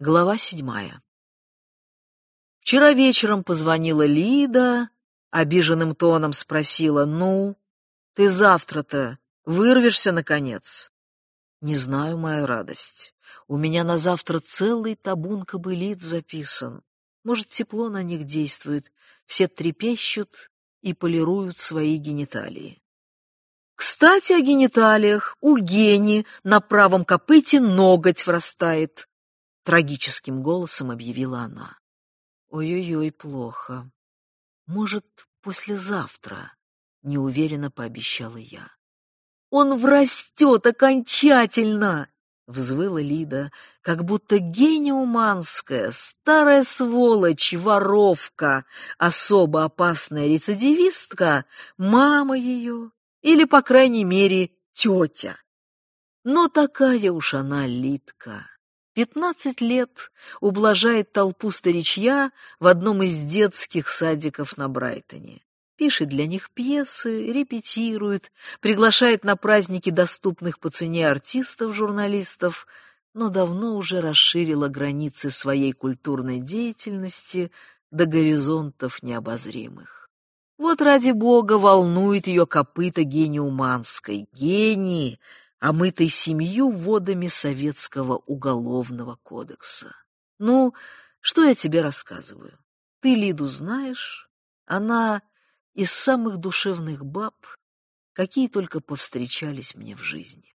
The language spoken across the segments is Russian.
Глава седьмая. Вчера вечером позвонила Лида, обиженным тоном спросила, «Ну, ты завтра-то вырвешься, наконец?» «Не знаю, моя радость. У меня на завтра целый табун кобылиц записан. Может, тепло на них действует, все трепещут и полируют свои гениталии». Кстати, о гениталиях. У Гени на правом копыте ноготь врастает трагическим голосом объявила она. Ой-ой-ой, плохо. Может, послезавтра, неуверенно пообещала я. Он врастет окончательно, взвыла Лида, как будто гениуманская, старая сволочь, воровка, особо опасная рецидивистка, мама ее, или, по крайней мере, тетя. Но такая уж она, Лидка, Пятнадцать лет ублажает толпу старичья в одном из детских садиков на Брайтоне. Пишет для них пьесы, репетирует, приглашает на праздники доступных по цене артистов, журналистов, но давно уже расширила границы своей культурной деятельности до горизонтов необозримых. Вот ради бога волнует ее копыта гениуманской. Гений — омытой семью водами Советского уголовного кодекса. Ну, что я тебе рассказываю? Ты Лиду знаешь? Она из самых душевных баб, какие только повстречались мне в жизни.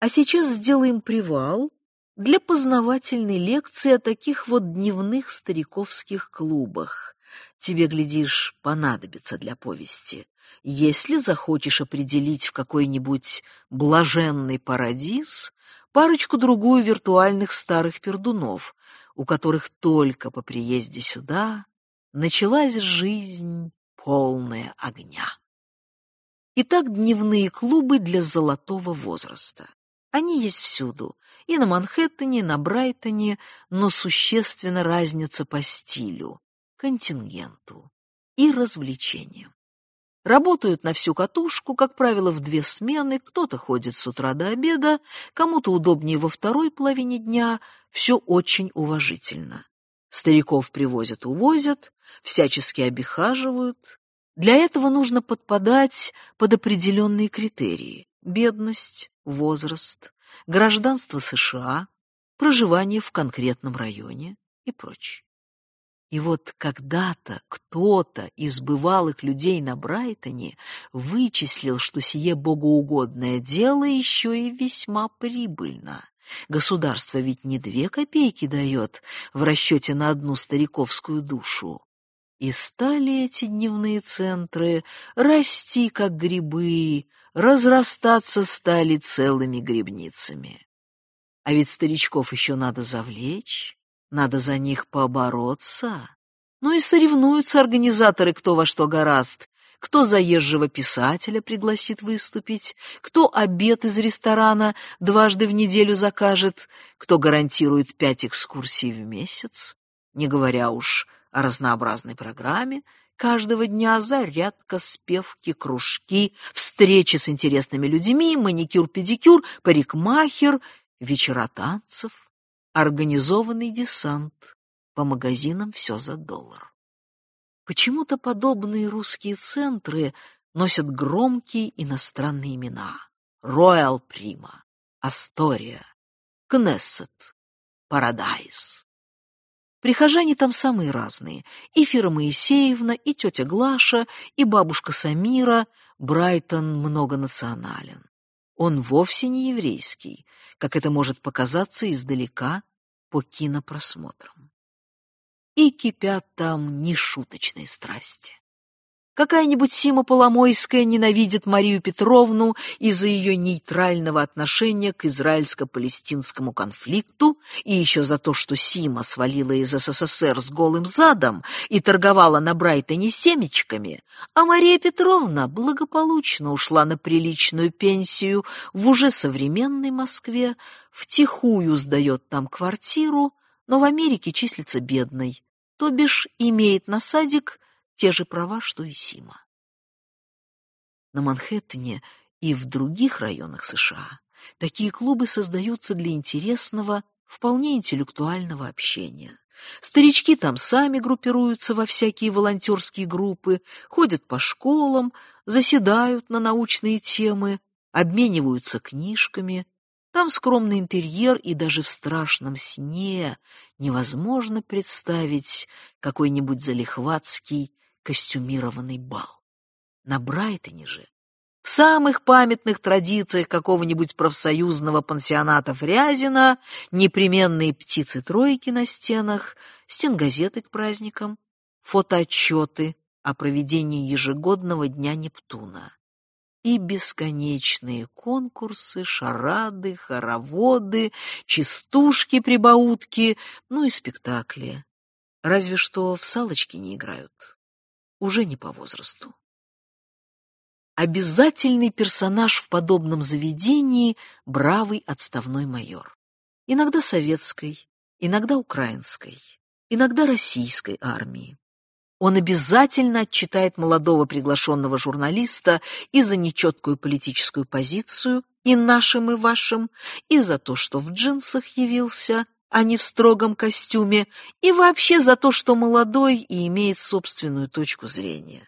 А сейчас сделаем привал для познавательной лекции о таких вот дневных стариковских клубах. Тебе, глядишь, понадобится для повести. Если захочешь определить в какой-нибудь блаженный парадиз парочку-другую виртуальных старых пердунов, у которых только по приезде сюда началась жизнь полная огня. Итак, дневные клубы для золотого возраста. Они есть всюду, и на Манхэттене, и на Брайтоне, но существенна разница по стилю, контингенту и развлечениям. Работают на всю катушку, как правило, в две смены, кто-то ходит с утра до обеда, кому-то удобнее во второй половине дня, все очень уважительно. Стариков привозят-увозят, всячески обихаживают. Для этого нужно подпадать под определенные критерии – бедность, возраст, гражданство США, проживание в конкретном районе и прочее. И вот когда-то кто-то из бывалых людей на Брайтоне вычислил, что сие богоугодное дело еще и весьма прибыльно. Государство ведь не две копейки дает в расчете на одну стариковскую душу. И стали эти дневные центры расти, как грибы, разрастаться стали целыми грибницами. А ведь старичков еще надо завлечь, надо за них побороться. Ну и соревнуются организаторы кто во что гораст. Кто заезжего писателя пригласит выступить, кто обед из ресторана дважды в неделю закажет, кто гарантирует пять экскурсий в месяц, не говоря уж о разнообразной программе, каждого дня зарядка, спевки, кружки, встречи с интересными людьми, маникюр-педикюр, парикмахер, вечера танцев, организованный десант, по магазинам все за доллар. Почему-то подобные русские центры носят громкие иностранные имена. Роял Прима, Астория, Кнессет, Парадайз. Прихожане там самые разные. И Фира Моисеевна, и тетя Глаша, и бабушка Самира. Брайтон многонационален. Он вовсе не еврейский, как это может показаться издалека по кинопросмотрам. И кипят там нешуточные страсти. Какая-нибудь Сима Поломойская ненавидит Марию Петровну из-за ее нейтрального отношения к израильско-палестинскому конфликту и еще за то, что Сима свалила из СССР с голым задом и торговала на Брайтоне семечками, а Мария Петровна благополучно ушла на приличную пенсию в уже современной Москве, втихую сдает там квартиру, но в Америке числится бедной, то бишь имеет на садик те же права, что и Сима. На Манхэттене и в других районах США такие клубы создаются для интересного вполне интеллектуального общения. Старички там сами группируются во всякие волонтерские группы, ходят по школам, заседают на научные темы, обмениваются книжками. Там скромный интерьер, и даже в страшном сне невозможно представить какой-нибудь залихватский костюмированный бал. На Брайтоне же в самых памятных традициях какого-нибудь профсоюзного пансионата Фрязина непременные птицы-тройки на стенах, стенгазеты к праздникам, фотоотчеты о проведении ежегодного Дня Нептуна и бесконечные конкурсы, шарады, хороводы, частушки-прибаутки, ну и спектакли. Разве что в салочки не играют. Уже не по возрасту. Обязательный персонаж в подобном заведении — бравый отставной майор. Иногда советской, иногда украинской, иногда российской армии. Он обязательно отчитает молодого приглашенного журналиста и за нечеткую политическую позицию, и нашим, и вашим, и за то, что в джинсах явился, а не в строгом костюме, и вообще за то, что молодой и имеет собственную точку зрения.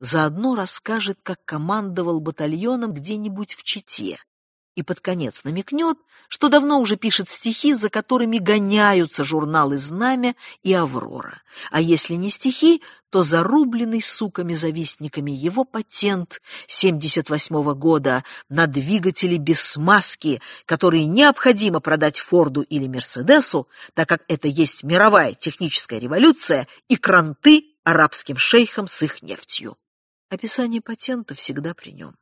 Заодно расскажет, как командовал батальоном где-нибудь в Чите. И под конец намекнет, что давно уже пишет стихи, за которыми гоняются журналы «Знамя» и «Аврора». А если не стихи, то зарубленный суками-завистниками его патент 78-го года на двигатели без смазки, которые необходимо продать Форду или Мерседесу, так как это есть мировая техническая революция и кранты арабским шейхам с их нефтью. Описание патента всегда при нем.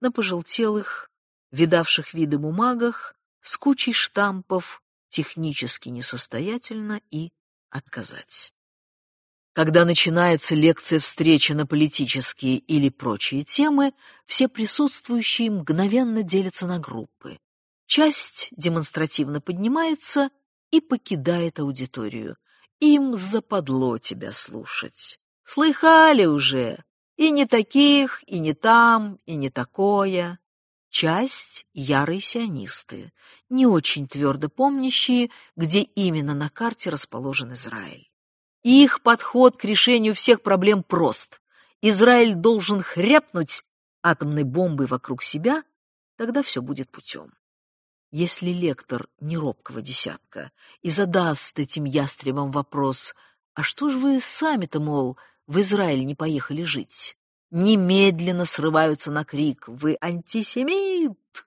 На пожелтелых, видавших виды бумагах, с кучей штампов, технически несостоятельно и отказать. Когда начинается лекция встречи на политические или прочие темы, все присутствующие мгновенно делятся на группы. Часть демонстративно поднимается и покидает аудиторию. Им западло тебя слушать. Слыхали уже, и не таких, и не там, и не такое. Часть — ярые сионисты, не очень твердо помнящие, где именно на карте расположен Израиль. Их подход к решению всех проблем прост. Израиль должен хряпнуть атомной бомбой вокруг себя, тогда все будет путем. Если лектор не робкого десятка и задаст этим ястребам вопрос, а что же вы сами-то, мол, в Израиль не поехали жить. Немедленно срываются на крик «Вы антисемит!».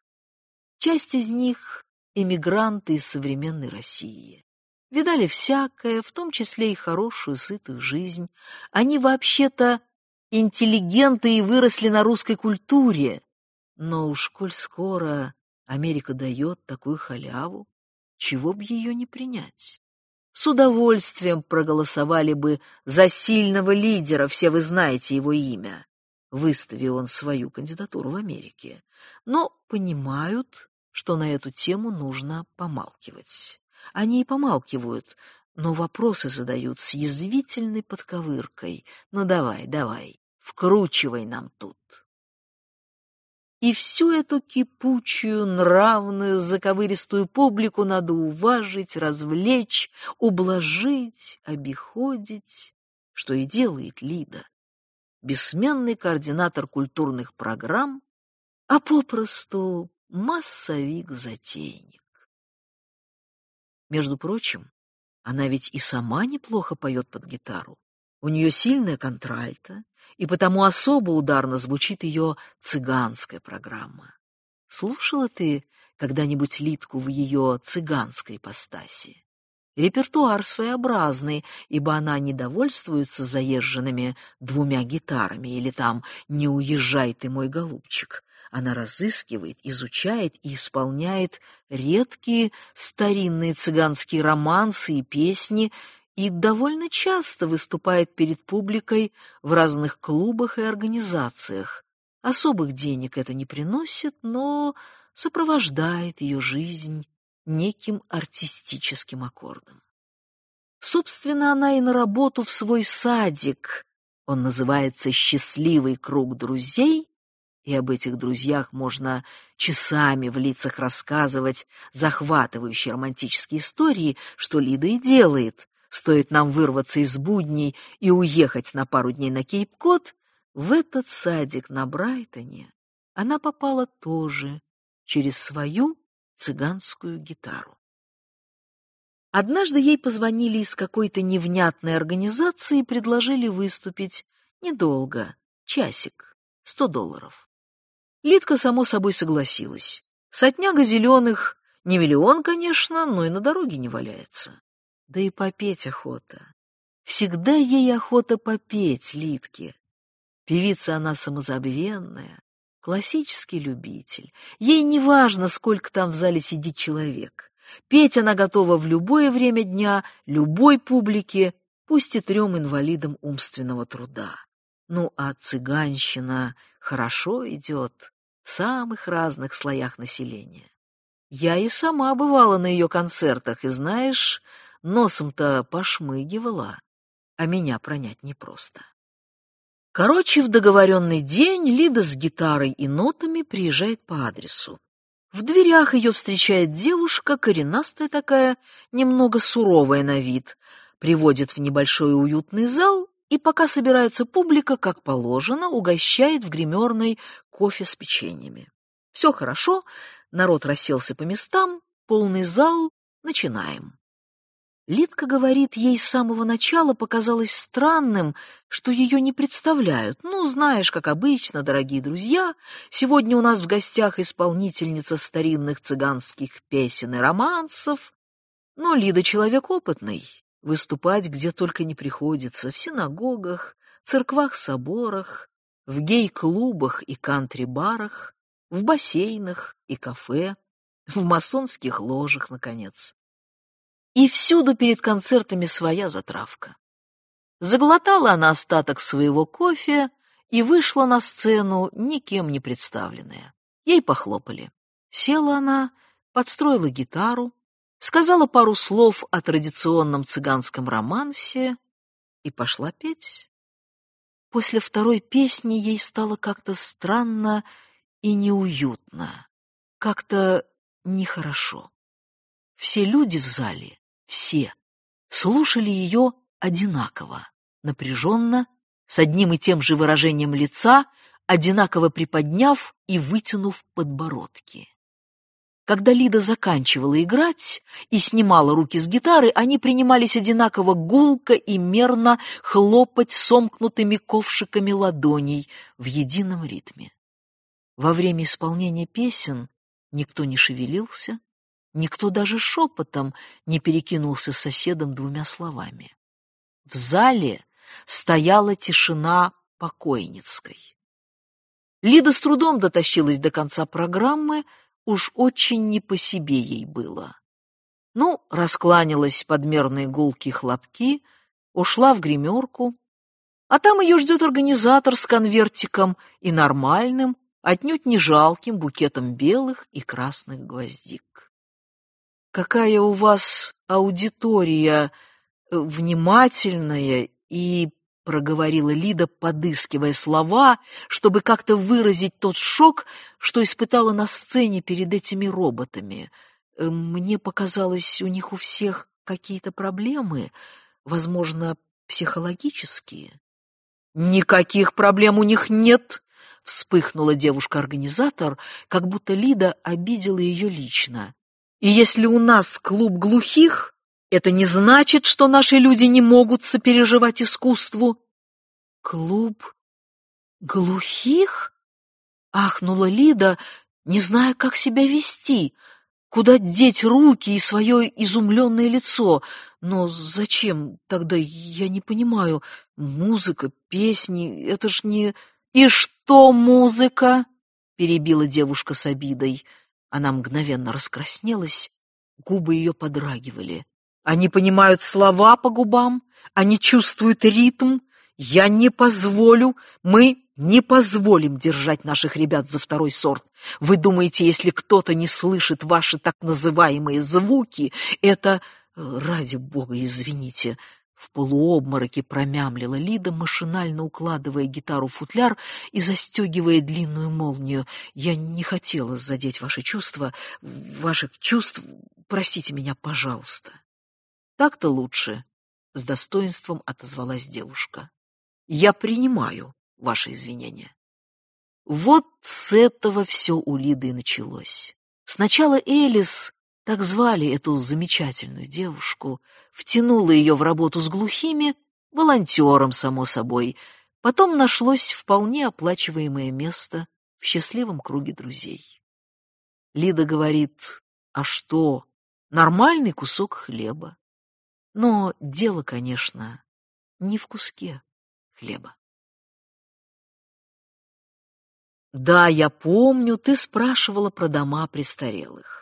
Часть из них — эмигранты из современной России. Видали всякое, в том числе и хорошую, сытую жизнь. Они вообще-то интеллигенты и выросли на русской культуре. Но уж коль скоро Америка дает такую халяву, чего б ее не принять? с удовольствием проголосовали бы за сильного лидера, все вы знаете его имя, выстави он свою кандидатуру в Америке, но понимают, что на эту тему нужно помалкивать. Они и помалкивают, но вопросы задают с язвительной подковыркой. Ну давай, давай, вкручивай нам тут. И всю эту кипучую, нравную, заковыристую публику надо уважить, развлечь, ублажить, обиходить, что и делает Лида. Бессменный координатор культурных программ, а попросту массовик-затейник. Между прочим, она ведь и сама неплохо поет под гитару. У нее сильная контральта, и потому особо ударно звучит ее цыганская программа. Слушала ты когда-нибудь Литку в ее цыганской ипостаси? Репертуар своеобразный, ибо она не довольствуется заезженными двумя гитарами или там «Не уезжай ты, мой голубчик». Она разыскивает, изучает и исполняет редкие старинные цыганские романсы и песни, и довольно часто выступает перед публикой в разных клубах и организациях. Особых денег это не приносит, но сопровождает ее жизнь неким артистическим аккордом. Собственно, она и на работу в свой садик, он называется «Счастливый круг друзей», И об этих друзьях можно часами в лицах рассказывать захватывающие романтические истории, что Лида и делает. Стоит нам вырваться из будней и уехать на пару дней на Кейп-Кот, в этот садик на Брайтоне она попала тоже через свою цыганскую гитару. Однажды ей позвонили из какой-то невнятной организации и предложили выступить недолго, часик, сто долларов. Лидка, само собой, согласилась. Сотняга зеленых, не миллион, конечно, но и на дороге не валяется. Да и попеть охота. Всегда ей охота попеть, Лидке. Певица она самозабвенная, классический любитель. Ей не важно, сколько там в зале сидит человек. Петь она готова в любое время дня, любой публике, пусть и трем инвалидам умственного труда. Ну, а цыганщина хорошо идет в самых разных слоях населения. Я и сама бывала на ее концертах, и, знаешь, носом-то пошмыгивала, а меня пронять непросто. Короче, в договоренный день Лида с гитарой и нотами приезжает по адресу. В дверях ее встречает девушка, коренастая такая, немного суровая на вид, приводит в небольшой уютный зал и, пока собирается публика, как положено, угощает в гримерной кофе с печеньями. Все хорошо, народ расселся по местам, полный зал, начинаем. Лидка говорит, ей с самого начала показалось странным, что ее не представляют. Ну, знаешь, как обычно, дорогие друзья, сегодня у нас в гостях исполнительница старинных цыганских песен и романсов. Но Лида человек опытный, выступать где только не приходится, в синагогах, церквах-соборах, в гей-клубах и кантри-барах, в бассейнах и кафе, в масонских ложах, наконец. И всюду перед концертами своя затравка. Заглотала она остаток своего кофе и вышла на сцену, никем не представленная. Ей похлопали. Села она, подстроила гитару, сказала пару слов о традиционном цыганском романсе и пошла петь. После второй песни ей стало как-то странно и неуютно, как-то нехорошо. Все люди в зале все слушали ее одинаково, напряженно, с одним и тем же выражением лица, одинаково приподняв и вытянув подбородки. Когда Лида заканчивала играть и снимала руки с гитары, они принимались одинаково гулко и мерно хлопать сомкнутыми ковшиками ладоней в едином ритме. Во время исполнения песен никто не шевелился, Никто даже шепотом не перекинулся с соседом двумя словами. В зале стояла тишина покойницкой. Лида с трудом дотащилась до конца программы, уж очень не по себе ей было. Ну, раскланялась подмерные гулки хлопки, ушла в гримерку, а там ее ждет организатор с конвертиком и нормальным, отнюдь не жалким букетом белых и красных гвоздик какая у вас аудитория э, внимательная и проговорила Лида, подыскивая слова, чтобы как-то выразить тот шок, что испытала на сцене перед этими роботами. Э, мне показалось, у них у всех какие-то проблемы, возможно, психологические. Никаких проблем у них нет, вспыхнула девушка-организатор, как будто Лида обидела ее лично. И если у нас клуб глухих, это не значит, что наши люди не могут сопереживать искусству. Клуб глухих? Ахнула Лида, не зная, как себя вести, куда деть руки и свое изумленное лицо. Но зачем тогда, я не понимаю, музыка, песни, это ж не... И что музыка? Перебила девушка с обидой. Она мгновенно раскраснелась, губы ее подрагивали. Они понимают слова по губам, они чувствуют ритм. Я не позволю, мы не позволим держать наших ребят за второй сорт. Вы думаете, если кто-то не слышит ваши так называемые звуки, это... Ради бога, извините, В полуобмороке промямлила Лида, машинально укладывая гитару в футляр и застегивая длинную молнию. «Я не хотела задеть ваши чувства, ваших чувств. Простите меня, пожалуйста». «Так-то лучше», — с достоинством отозвалась девушка. «Я принимаю ваши извинения». Вот с этого все у Лиды и началось. Сначала Элис так звали эту замечательную девушку, втянула ее в работу с глухими, волонтером, само собой. Потом нашлось вполне оплачиваемое место в счастливом круге друзей. Лида говорит, а что, нормальный кусок хлеба. Но дело, конечно, не в куске хлеба. Да, я помню, ты спрашивала про дома престарелых.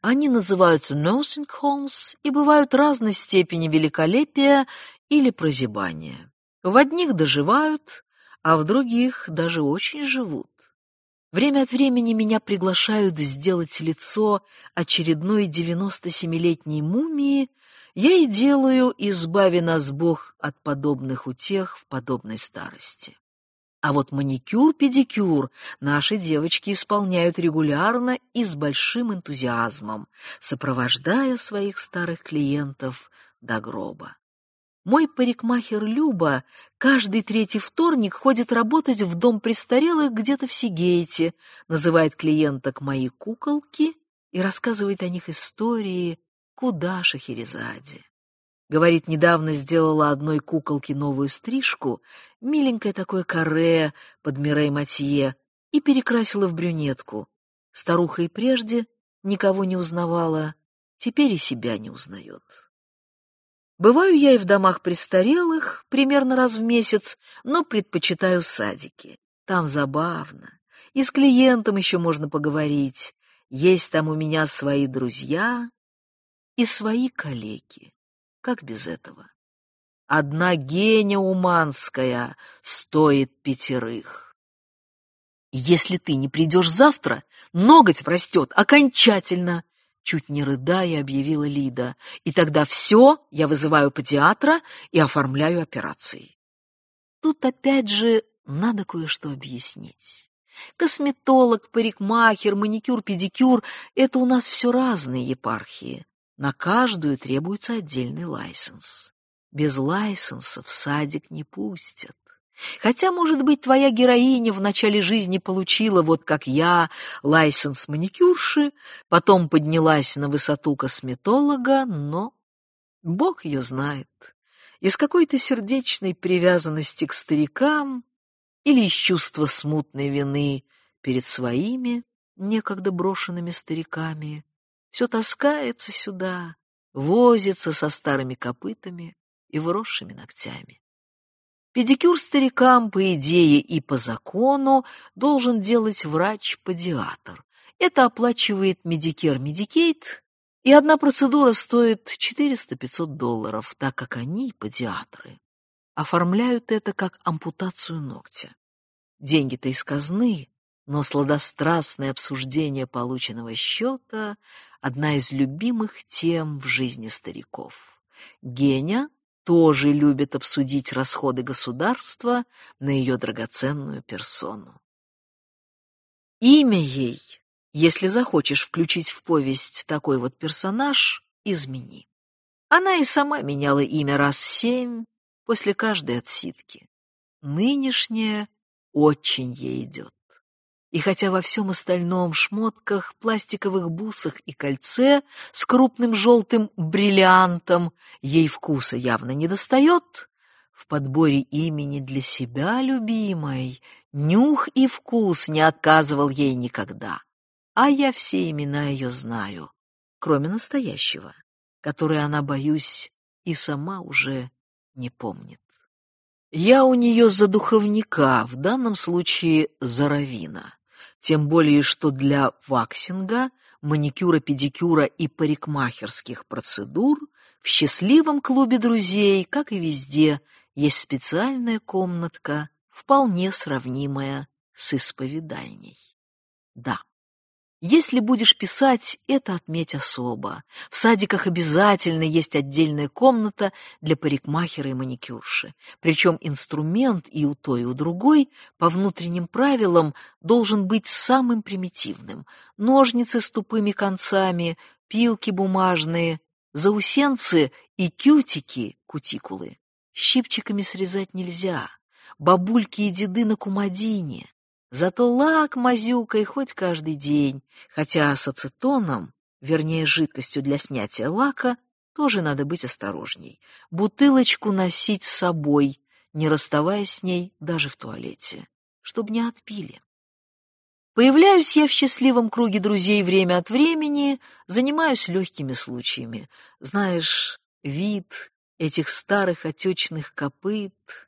Они называются nursing homes и бывают разной степени великолепия или прозябания. В одних доживают, а в других даже очень живут. Время от времени меня приглашают сделать лицо очередной 97-летней мумии, я и делаю, избави нас Бог от подобных утех в подобной старости. А вот маникюр-педикюр наши девочки исполняют регулярно и с большим энтузиазмом, сопровождая своих старых клиентов до гроба. Мой парикмахер Люба каждый третий вторник ходит работать в дом престарелых где-то в Сигейте, называет клиенток «мои куколки» и рассказывает о них истории куда Шахерезаде. Говорит, недавно сделала одной куколке новую стрижку, миленькое такое каре под Мирей Матье, и перекрасила в брюнетку. Старуха и прежде никого не узнавала, теперь и себя не узнает. Бываю я и в домах престарелых, примерно раз в месяц, но предпочитаю садики. Там забавно. И с клиентом еще можно поговорить. Есть там у меня свои друзья и свои коллеги. Как без этого? Одна геня уманская стоит пятерых. Если ты не придешь завтра, ноготь врастет окончательно, чуть не рыдая, объявила Лида. И тогда все я вызываю педиатра и оформляю операции. Тут опять же надо кое-что объяснить. Косметолог, парикмахер, маникюр, педикюр — это у нас все разные епархии. На каждую требуется отдельный лайсенс. Без лайсенса в садик не пустят. Хотя, может быть, твоя героиня в начале жизни получила, вот как я, лайсенс маникюрши, потом поднялась на высоту косметолога, но Бог ее знает. Из какой-то сердечной привязанности к старикам или из чувства смутной вины перед своими, никогда брошенными стариками, все таскается сюда, возится со старыми копытами и вросшими ногтями. Педикюр старикам, по идее и по закону, должен делать врач-подиатр. Это оплачивает Medicare Medicaid, и одна процедура стоит 400-500 долларов, так как они, подиатры, оформляют это как ампутацию ногтя. Деньги-то из казны, но сладострастное обсуждение полученного счета одна из любимых тем в жизни стариков. Геня тоже любит обсудить расходы государства на ее драгоценную персону. Имя ей, если захочешь включить в повесть такой вот персонаж, измени. Она и сама меняла имя раз семь после каждой отсидки. Нынешнее очень ей идет. И хотя во всем остальном шмотках, пластиковых бусах и кольце с крупным желтым бриллиантом ей вкуса явно не достает, в подборе имени для себя любимой нюх и вкус не отказывал ей никогда. А я все имена ее знаю, кроме настоящего, которое она, боюсь, и сама уже не помнит. Я у нее за духовника, в данном случае за равина тем более что для ваксинга, маникюра, педикюра и парикмахерских процедур в счастливом клубе друзей, как и везде, есть специальная комнатка, вполне сравнимая с исповедальней. Да, Если будешь писать, это отметь особо. В садиках обязательно есть отдельная комната для парикмахера и маникюрши. Причем инструмент и у той, и у другой по внутренним правилам должен быть самым примитивным. Ножницы с тупыми концами, пилки бумажные, заусенцы и кютики, кутикулы. Щипчиками срезать нельзя. Бабульки и деды на кумадине. Зато лак мазюкой хоть каждый день, хотя с ацетоном, вернее жидкостью для снятия лака, тоже надо быть осторожней. Бутылочку носить с собой, не расставаясь с ней даже в туалете, чтобы не отпили. Появляюсь я в счастливом круге друзей время от времени, занимаюсь легкими случаями. Знаешь, вид этих старых отечных копыт,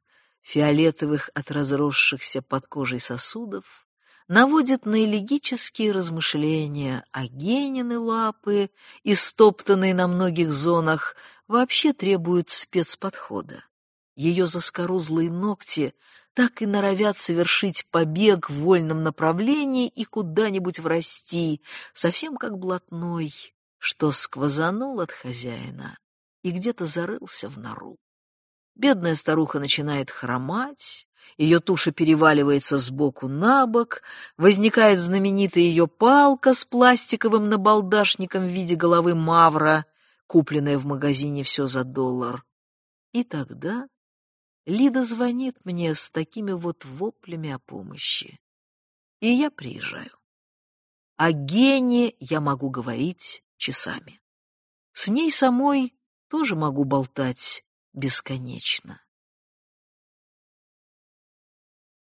фиолетовых от разросшихся под кожей сосудов, наводит на элегические размышления, а Генины лапы, истоптанные на многих зонах, вообще требуют спецподхода. Ее заскорузлые ногти так и норовят совершить побег в вольном направлении и куда-нибудь врасти, совсем как блатной, что сквозанул от хозяина и где-то зарылся в нору. Бедная старуха начинает хромать, ее туша переваливается с боку на бок, возникает знаменитая ее палка с пластиковым набалдашником в виде головы мавра, купленная в магазине все за доллар. И тогда Лида звонит мне с такими вот воплями о помощи. И я приезжаю. О Гене я могу говорить часами. С ней самой тоже могу болтать бесконечно.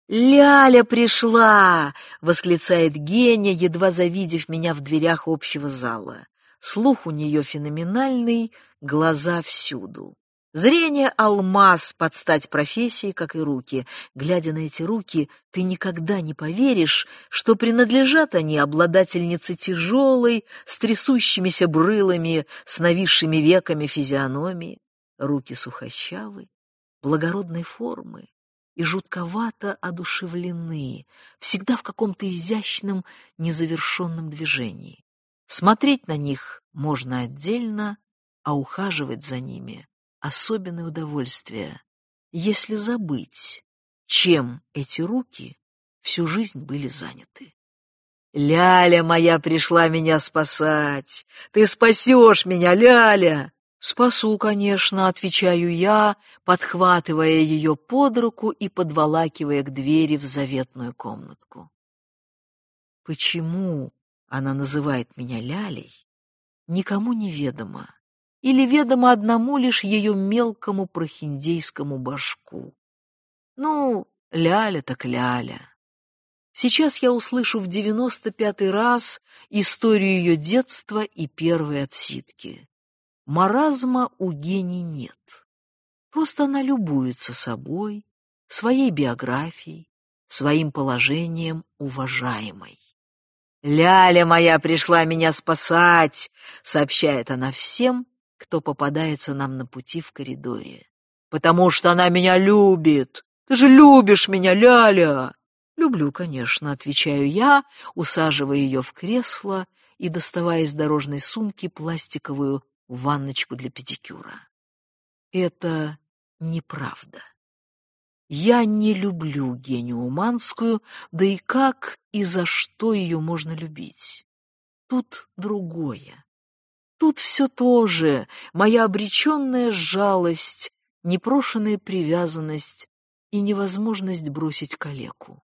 «Ляля пришла!» — восклицает Геня, едва завидев меня в дверях общего зала. Слух у нее феноменальный, глаза всюду. Зрение — алмаз под стать профессии, как и руки. Глядя на эти руки, ты никогда не поверишь, что принадлежат они обладательнице тяжелой, с трясущимися брылами, с нависшими веками физиономии руки сухощавы, благородной формы и жутковато одушевлены, всегда в каком-то изящном, незавершенном движении. Смотреть на них можно отдельно, а ухаживать за ними — особенное удовольствие, если забыть, чем эти руки всю жизнь были заняты. «Ляля моя пришла меня спасать! Ты спасешь меня, Ляля!» «Спасу, конечно», — отвечаю я, подхватывая ее под руку и подволакивая к двери в заветную комнатку. Почему она называет меня Лялей, никому не ведомо, или ведомо одному лишь ее мелкому прохиндейскому башку. Ну, Ляля так Ляля. Сейчас я услышу в девяносто пятый раз историю ее детства и первой отсидки. Маразма у Гени нет. Просто она любуется собой, своей биографией, своим положением уважаемой. «Ляля моя пришла меня спасать!» — сообщает она всем, кто попадается нам на пути в коридоре. «Потому что она меня любит! Ты же любишь меня, Ляля!» «Люблю, конечно», — отвечаю я, усаживая ее в кресло и доставая из дорожной сумки пластиковую ванночку для педикюра. Это неправда. Я не люблю Геню Уманскую, да и как и за что ее можно любить. Тут другое. Тут все то же, моя обреченная жалость, непрошенная привязанность и невозможность бросить калеку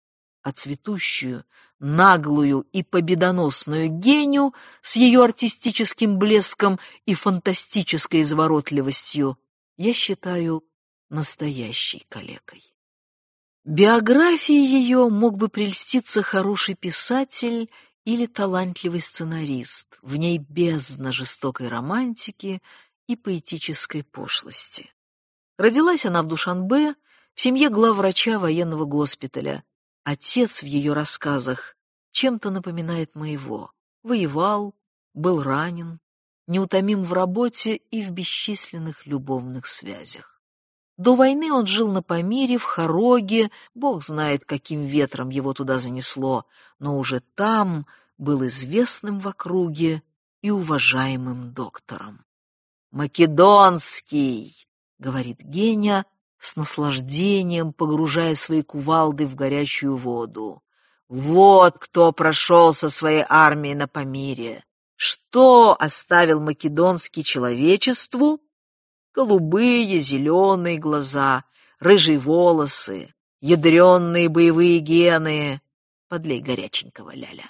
а цветущую, наглую и победоносную геню с ее артистическим блеском и фантастической изворотливостью я считаю настоящей калекой. Биографией ее мог бы прельститься хороший писатель или талантливый сценарист, в ней бездна жестокой романтики и поэтической пошлости. Родилась она в Душанбе в семье главврача военного госпиталя, Отец в ее рассказах чем-то напоминает моего. Воевал, был ранен, неутомим в работе и в бесчисленных любовных связях. До войны он жил на Памире, в Хороге, бог знает, каким ветром его туда занесло, но уже там был известным в округе и уважаемым доктором. «Македонский!» — говорит Геня, с наслаждением погружая свои кувалды в горячую воду. «Вот кто прошел со своей армией на Памире! Что оставил Македонский человечеству? Голубые, зеленые глаза, рыжие волосы, ядреные боевые гены. Подлей горяченького, Ляля.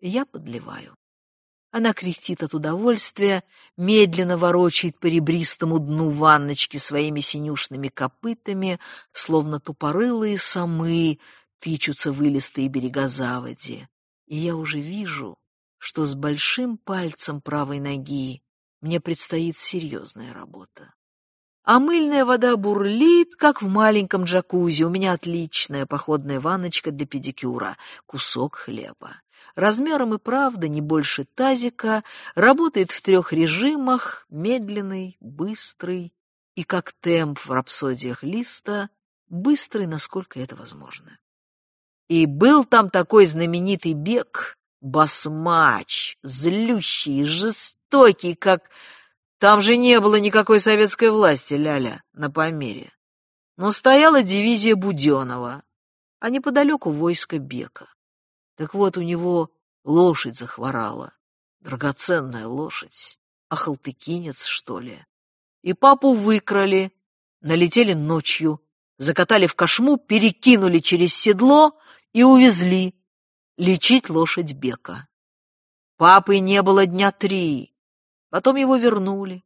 Я подливаю. Она кряхтит от удовольствия, медленно ворочает по ребристому дну ванночки своими синюшными копытами, словно тупорылые самы тычутся в илистые берега заводи. И я уже вижу, что с большим пальцем правой ноги мне предстоит серьезная работа. А мыльная вода бурлит, как в маленьком джакузи. У меня отличная походная ванночка для педикюра, кусок хлеба размером и правда не больше тазика, работает в трех режимах, медленный, быстрый и, как темп в рапсодиях Листа, быстрый, насколько это возможно. И был там такой знаменитый бег, басмач, злющий, жестокий, как... Там же не было никакой советской власти, ляля, на Памире. Но стояла дивизия Буденова, а неподалеку войско Бека. Так вот, у него лошадь захворала. Драгоценная лошадь. Ахалтыкинец, что ли. И папу выкрали. Налетели ночью, закатали в кошму, перекинули через седло и увезли лечить лошадь Бека. Папы не было дня три. Потом его вернули.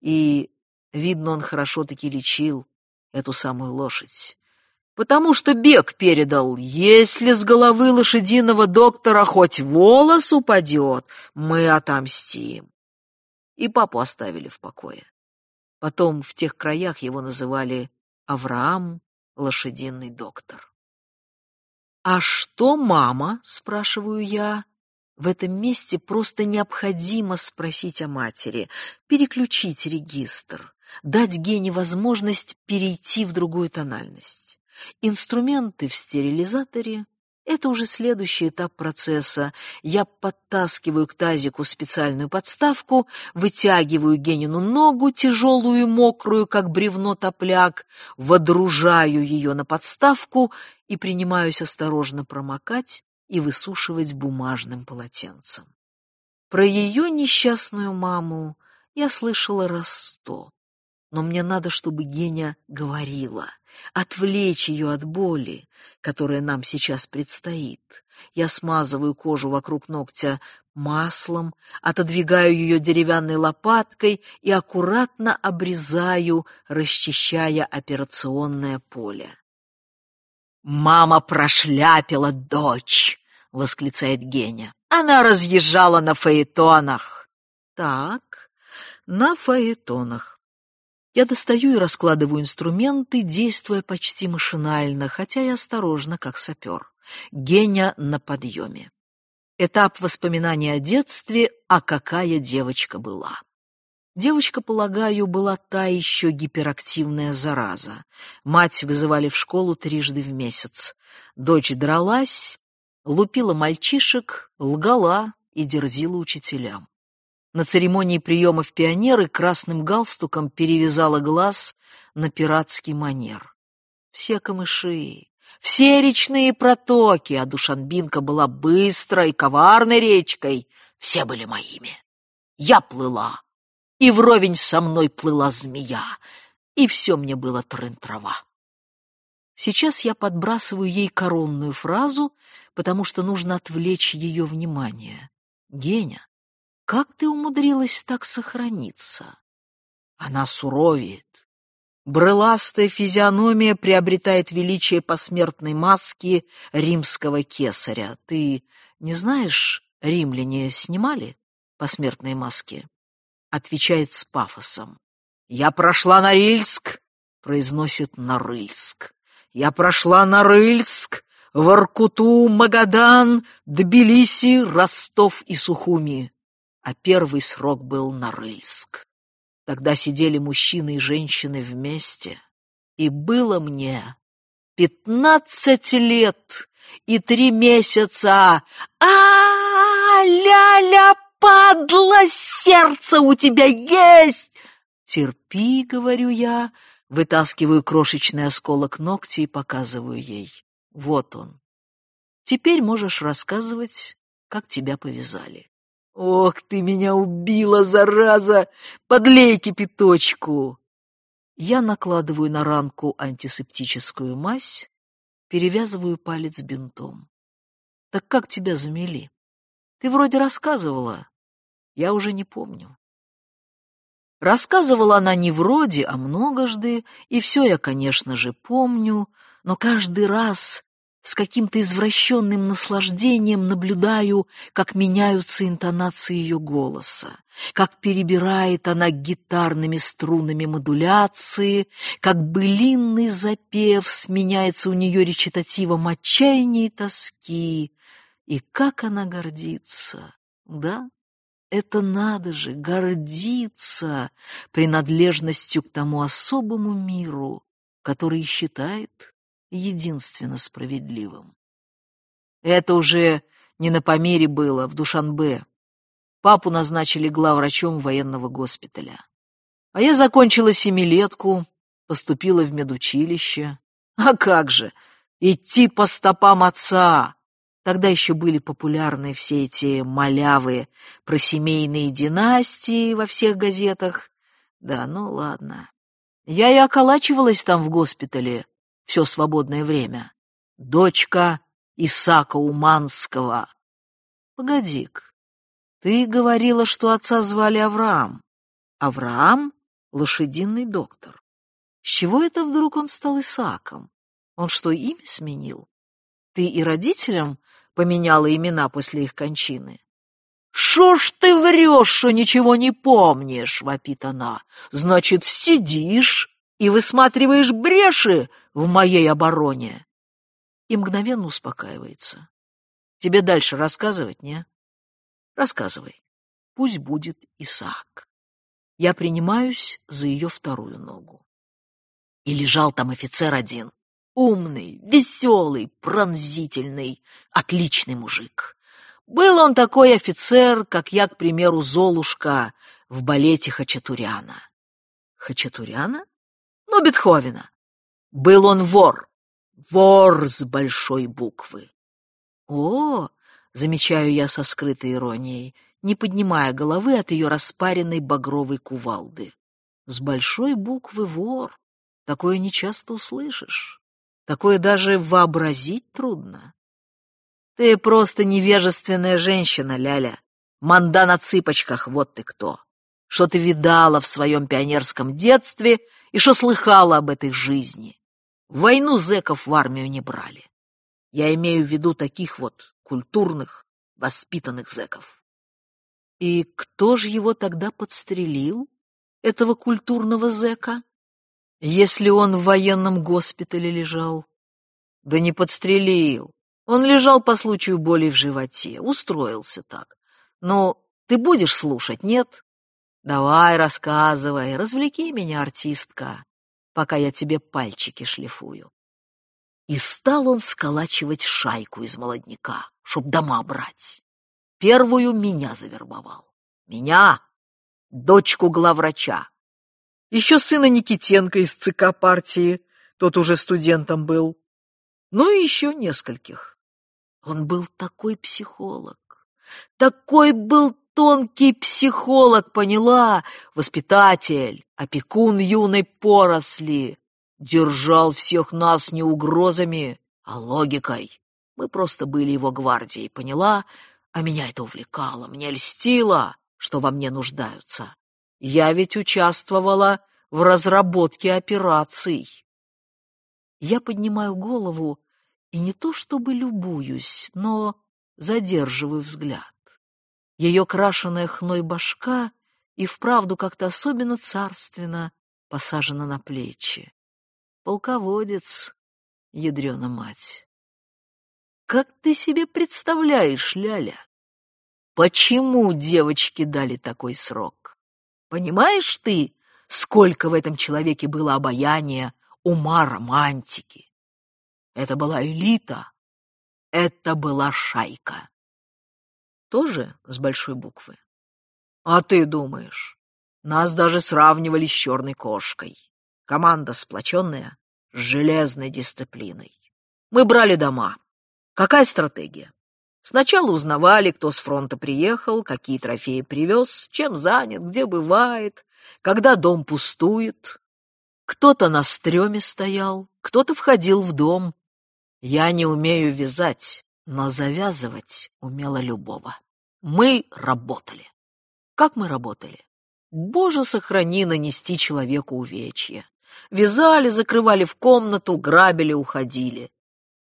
И, видно, он хорошо-таки лечил эту самую лошадь потому что Бег передал, если с головы лошадиного доктора хоть волос упадет, мы отомстим. И папу оставили в покое. Потом в тех краях его называли Авраам, лошадиный доктор. «А что мама?» — спрашиваю я. В этом месте просто необходимо спросить о матери, переключить регистр, дать Гене возможность перейти в другую тональность. Инструменты в стерилизаторе — это уже следующий этап процесса. Я подтаскиваю к тазику специальную подставку, вытягиваю Генину ногу, тяжелую и мокрую, как бревно топляк, водружаю ее на подставку и принимаюсь осторожно промокать и высушивать бумажным полотенцем. Про ее несчастную маму я слышала раз сто но мне надо, чтобы Геня говорила, отвлечь ее от боли, которая нам сейчас предстоит. Я смазываю кожу вокруг ногтя маслом, отодвигаю ее деревянной лопаткой и аккуратно обрезаю, расчищая операционное поле. «Мама прошляпила дочь!» — восклицает Геня. «Она разъезжала на фаэтонах!» «Так, на фаэтонах. Я достаю и раскладываю инструменты, действуя почти машинально, хотя и осторожно, как сапер. Геня на подъеме. Этап воспоминаний о детстве, а какая девочка была. Девочка, полагаю, была та еще гиперактивная зараза. Мать вызывали в школу трижды в месяц. Дочь дралась, лупила мальчишек, лгала и дерзила учителям. На церемонии приема в пионеры красным галстуком перевязала глаз на пиратский манер. Все камыши, все речные протоки, а Душанбинка была быстрой, коварной речкой, все были моими. Я плыла, и вровень со мной плыла змея, и все мне было трын-трава. Сейчас я подбрасываю ей коронную фразу, потому что нужно отвлечь ее внимание. Геня, как ты умудрилась так сохраниться? Она суровеет. Брыластая физиономия приобретает величие посмертной маски римского кесаря. Ты не знаешь, римляне снимали посмертные маски? Отвечает с пафосом. «Я прошла на Рильск», — произносит Нарыльск. «Я прошла на Рыльск, Воркуту, Магадан, Тбилиси, Ростов и Сухуми а первый срок был на Рыльск. Тогда сидели мужчины и женщины вместе, и было мне пятнадцать лет, и три месяца. а ля-ля, падла, сердце у тебя есть! Терпи, говорю я, вытаскиваю крошечный осколок ногтя и показываю ей. Вот он. Теперь можешь рассказывать, как тебя повязали. Ох, ты меня убила, зараза! Подлей кипяточку! Я накладываю на ранку антисептическую мазь, перевязываю палец бинтом. Так как тебя замели? Ты вроде рассказывала. Я уже не помню. Рассказывала она не вроде, а многожды, и все я, конечно же, помню, но каждый раз с каким-то извращенным наслаждением наблюдаю, как меняются интонации ее голоса, как перебирает она гитарными струнами модуляции, как былинный запев сменяется у нее речитативом отчаяния и тоски, и как она гордится, да? Это надо же, гордиться принадлежностью к тому особому миру, который считает единственно справедливым. Это уже не на Памире было, в Душанбе. Папу назначили главврачом военного госпиталя. А я закончила семилетку, поступила в медучилище. А как же, идти по стопам отца! Тогда еще были популярны все эти малявы про семейные династии во всех газетах. Да, ну ладно. Я и околачивалась там в госпитале, все свободное время. Дочка Исака Уманского. Погоди-ка, ты говорила, что отца звали Авраам. Авраам — лошадиный доктор. С чего это вдруг он стал Исааком? Он что, имя сменил? Ты и родителям поменяла имена после их кончины? «Шо ж ты врешь, что ничего не помнишь?» — вопит она. «Значит, сидишь и высматриваешь бреши в моей обороне. И мгновенно успокаивается. Тебе дальше рассказывать, не? Рассказывай. Пусть будет Исаак. Я принимаюсь за ее вторую ногу. И лежал там офицер один. Умный, веселый, пронзительный, отличный мужик. Был он такой офицер, как я, к примеру, Золушка в балете Хачатуряна. Хачатуряна? Ну, Бетховена. Был он вор. Вор с большой буквы. О, замечаю я со скрытой иронией, не поднимая головы от ее распаренной багровой кувалды. С большой буквы вор. Такое нечасто услышишь. Такое даже вообразить трудно. Ты просто невежественная женщина, Ляля. Манда на цыпочках, вот ты кто. Что ты видала в своем пионерском детстве и что слыхала об этой жизни. В войну зэков в армию не брали. Я имею в виду таких вот культурных, воспитанных зэков. И кто же его тогда подстрелил, этого культурного зэка, если он в военном госпитале лежал? Да не подстрелил. Он лежал по случаю боли в животе, устроился так. Но ты будешь слушать, нет? Давай, рассказывай, развлеки меня, артистка пока я тебе пальчики шлифую. И стал он сколачивать шайку из молодняка, чтоб дома брать. Первую меня завербовал. Меня, дочку главврача. Еще сына Никитенко из ЦК партии, тот уже студентом был. Ну и еще нескольких. Он был такой психолог, такой был тонкий психолог, поняла, воспитатель, опекун юной поросли. Держал всех нас не угрозами, а логикой. Мы просто были его гвардией, поняла? А меня это увлекало, мне льстило, что во мне нуждаются. Я ведь участвовала в разработке операций. Я поднимаю голову и не то чтобы любуюсь, но задерживаю взгляд. Ее крашеная хной башка и вправду как-то особенно царственно посажена на плечи. Полководец, ядрена мать. Как ты себе представляешь, Ляля? Почему девочке дали такой срок? Понимаешь ты, сколько в этом человеке было обаяния, ума, романтики? Это была элита, Это была шайка. Тоже с большой буквы. А ты думаешь, нас даже сравнивали с черной кошкой. Команда сплоченная, с железной дисциплиной. Мы брали дома. Какая стратегия? Сначала узнавали, кто с фронта приехал, какие трофеи привез, чем занят, где бывает, когда дом пустует. Кто-то на стреме стоял, кто-то входил в дом. Я не умею вязать, но завязывать умела любого. Мы работали. Как мы работали? Боже, сохрани нанести человеку увечье. Вязали, закрывали в комнату, грабили, уходили.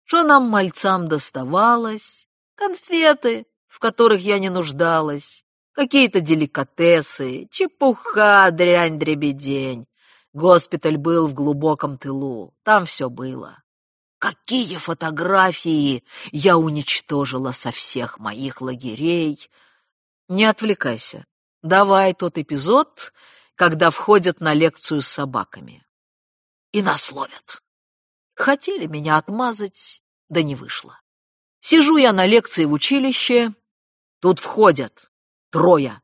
Что нам, мальцам, доставалось? Конфеты, в которых я не нуждалась, какие-то деликатесы, чепуха, дрянь-дребедень. Госпиталь был в глубоком тылу, там все было. Какие фотографии я уничтожила со всех моих лагерей. Не отвлекайся. Давай тот эпизод, когда входят на лекцию с собаками. И нас ловят. Хотели меня отмазать, да не вышло. Сижу я на лекции в училище, тут входят трое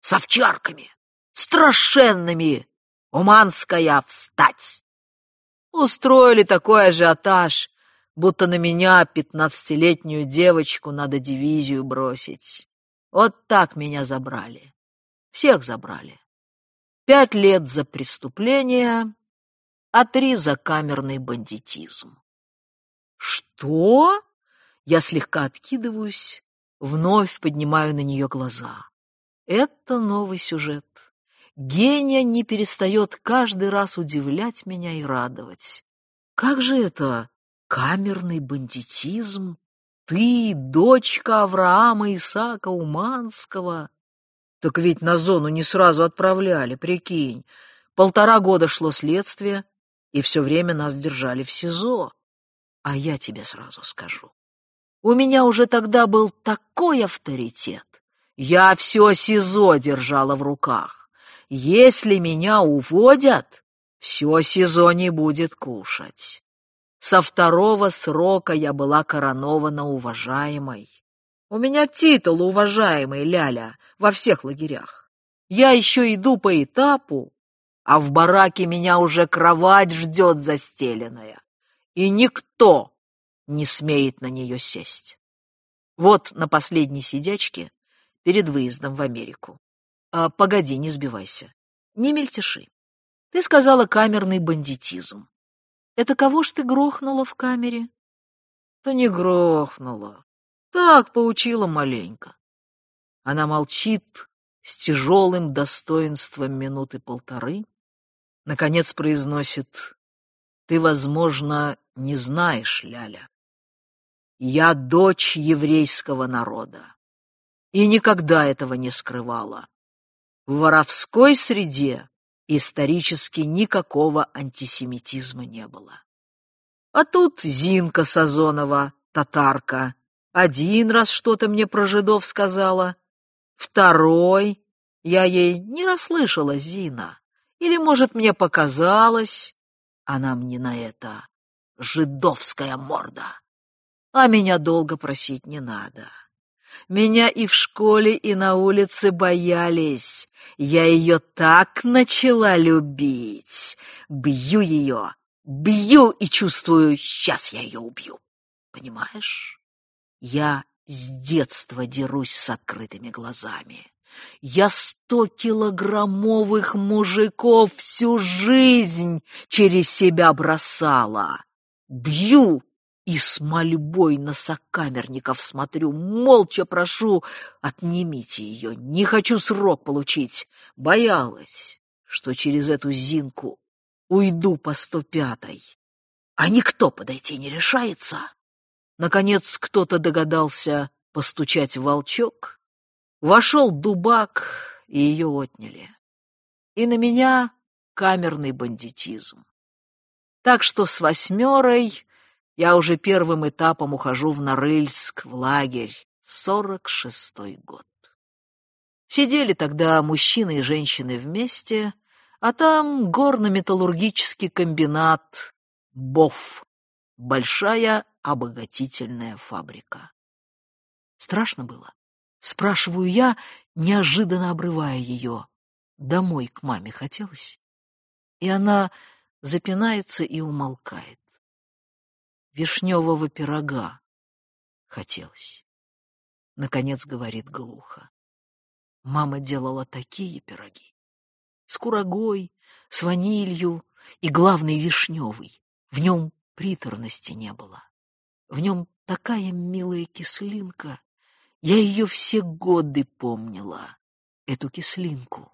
с овчарками, страшенными. Уманская, встать! Устроили такой ажиотаж, будто на меня, пятнадцатилетнюю девочку, надо дивизию бросить. Вот так меня забрали. Всех забрали. Пять лет за преступление, а три за камерный бандитизм. Что? Я слегка откидываюсь, вновь поднимаю на нее глаза. Это новый сюжет. Гения не перестает каждый раз удивлять меня и радовать. Как же это камерный бандитизм? Ты, дочка Авраама Исаака Уманского. Так ведь на зону не сразу отправляли, прикинь. Полтора года шло следствие, и все время нас держали в СИЗО. А я тебе сразу скажу. У меня уже тогда был такой авторитет. Я все СИЗО держала в руках. Если меня уводят, все СИЗО не будет кушать. Со второго срока я была коронована уважаемой. У меня титул уважаемый, Ляля, во всех лагерях. Я еще иду по этапу, а в бараке меня уже кровать ждет застеленная, и никто не смеет на нее сесть. Вот на последней сидячке перед выездом в Америку. А, погоди, не сбивайся. Не мельтеши. Ты сказала камерный бандитизм. Это кого ж ты грохнула в камере? Да не грохнула. Так, поучила маленько. Она молчит с тяжелым достоинством минуты полторы, наконец произносит «Ты, возможно, не знаешь, Ляля. Я дочь еврейского народа и никогда этого не скрывала. В воровской среде исторически никакого антисемитизма не было. А тут Зинка Сазонова, татарка, один раз что-то мне про жидов сказала, второй, я ей не расслышала, Зина. Или, может, мне показалось, она мне на это жидовская морда. А меня долго просить не надо. Меня и в школе, и на улице боялись. Я ее так начала любить. Бью ее, бью и чувствую, сейчас я ее убью. Понимаешь? Я с детства дерусь с открытыми глазами. Я сто килограммовых мужиков всю жизнь через себя бросала. Бью и с мольбой на сокамерников смотрю, молча прошу, отнимите ее, не хочу срок получить. Боялась, что через эту Зинку уйду по сто пятой. А никто подойти не решается. Наконец кто-то догадался постучать в волчок, Вошел дубак, и ее отняли. И на меня камерный бандитизм. Так что с восьмерой я уже первым этапом ухожу в Норыльск, в лагерь, сорок шестой год. Сидели тогда мужчины и женщины вместе, а там горно-металлургический комбинат БОФ, Большая обогатительная фабрика. Страшно было? Спрашиваю я, неожиданно обрывая ее. Домой к маме хотелось? И она запинается и умолкает. Вишневого пирога хотелось. Наконец говорит глухо. Мама делала такие пироги. С курагой, с ванилью и, главный, вишневый. В нем приторности не было. В нем такая милая кислинка. Я ее все годы помнила, эту кислинку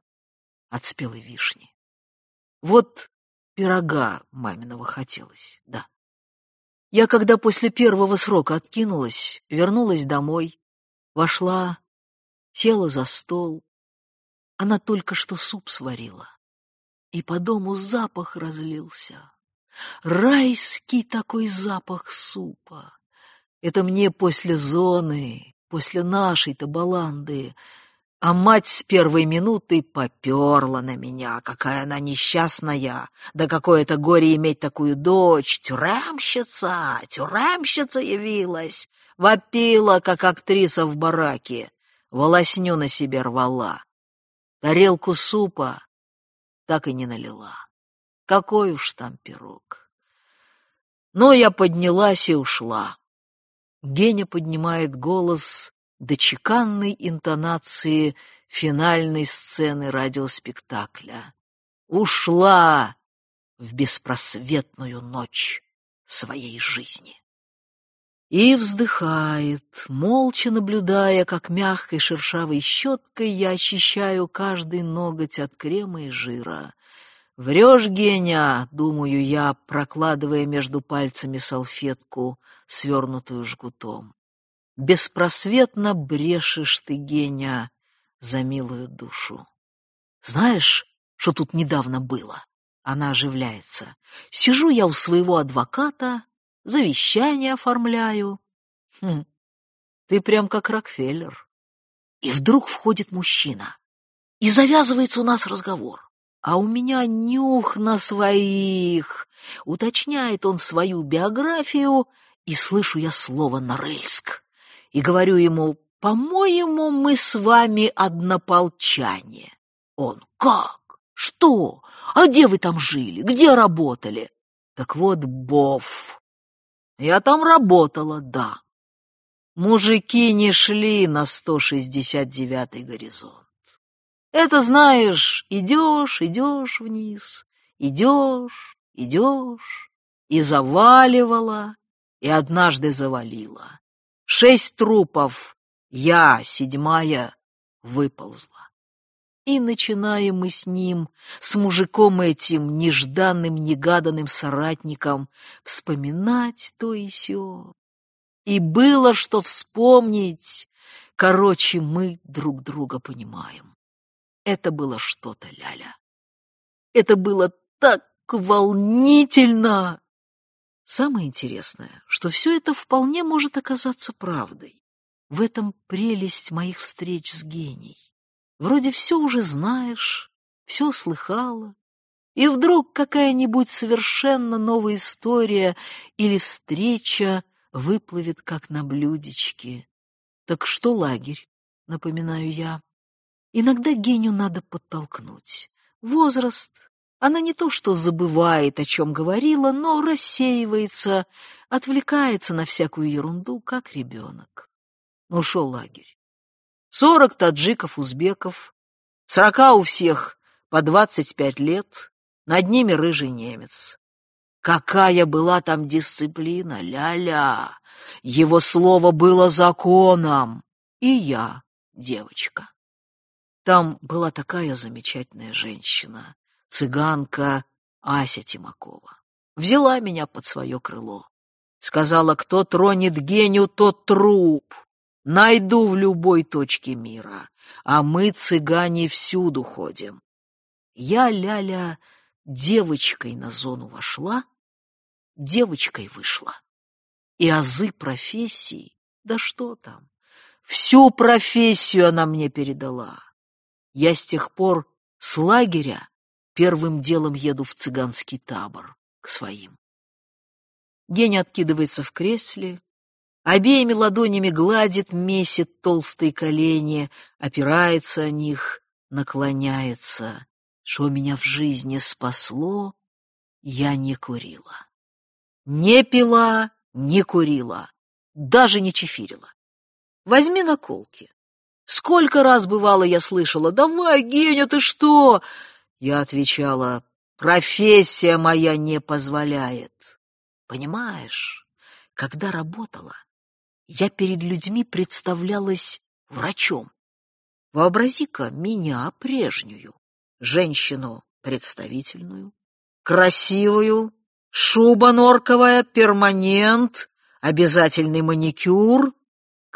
от спелой вишни. Вот пирога маминого хотелось, да. Я, когда после первого срока откинулась, вернулась домой, вошла, села за стол. Она только что суп сварила, и по дому запах разлился. Райский такой запах супа. Это мне после зоны, после нашей-то баланды, а мать с первой минуты поперла на меня, какая она несчастная, да какое это горе иметь такую дочь, тюремщица, тюремщица явилась, вопила, как актриса в бараке, волосню на себе рвала. Тарелку супа так и не налила. Какой уж там пирог. Но я поднялась и ушла. Геня поднимает голос до чеканной интонации финальной сцены радиоспектакля. Ушла в беспросветную ночь своей жизни. И вздыхает, молча наблюдая, как мягкой шершавой щеткой я очищаю каждый ноготь от крема и жира. «Врешь, Геня!» — думаю я, прокладывая между пальцами салфетку, свернутую жгутом. Беспросветно брешешь ты, Геня, за милую душу. Знаешь, что тут недавно было? Она оживляется. Сижу я у своего адвоката, завещание оформляю. Хм, ты прям как Рокфеллер. И вдруг входит мужчина. И завязывается у нас разговор. А у меня нюх на своих. Уточняет он свою биографию, и слышу я слово «Норельск» и говорю ему, «По-моему, мы с вами однополчане». Он, «Как? Что? А где вы там жили? Где работали?» Так вот, Бов. Я там работала, да. Мужики не шли на 169-й горизонт. Это, знаешь, идешь, идешь вниз, идешь, идешь, и заваливала, и однажды завалила. Шесть трупов, я, седьмая, выползла. И начинаем мы с ним, с мужиком этим, нежданным, негаданным соратником, вспоминать то и сё. И было что вспомнить. Короче, мы друг друга понимаем. Это было что-то, Ляля. Это было так волнительно. Самое интересное, что все это вполне может оказаться правдой. В этом прелесть моих встреч с гений. Вроде все уже знаешь, все слыхала, и вдруг какая-нибудь совершенно новая история или встреча выплывет как на блюдечке. Так что лагерь, напоминаю я. Иногда гению надо подтолкнуть. Возраст, она не то что забывает, о чем говорила, но рассеивается, отвлекается на всякую ерунду, как ребенок. Ушел лагерь. Сорок таджиков-узбеков, сорока у всех по двадцать пять лет, над ними рыжий немец. Какая была там дисциплина, ля-ля! Его слово было законом. И я, девочка. Там была такая замечательная женщина, цыганка Ася Тимакова. Взяла меня под свое крыло. Сказала, кто тронет геню, тот труп. Найду в любой точке мира, а мы, цыгане, всюду ходим. Я, Ляля, девочкой на зону вошла, девочкой вышла. И азы профессии, да что там, всю профессию она мне передала. Я с тех пор с лагеря Первым делом еду в цыганский табор, к своим. Геня откидывается в кресле, обеими ладонями гладит, месит толстые колени, опирается о них, наклоняется. Что меня в жизни спасло, я не курила. Не пила, не курила, даже не чефирила. Возьми наколки. Сколько раз бывало я слышала, «Давай, Геня, ты что?» Я отвечала, «Профессия моя не позволяет». Понимаешь, когда работала, я перед людьми представлялась врачом. Вообрази-ка меня прежнюю, женщину представительную, красивую, шуба норковая, перманент, обязательный маникюр.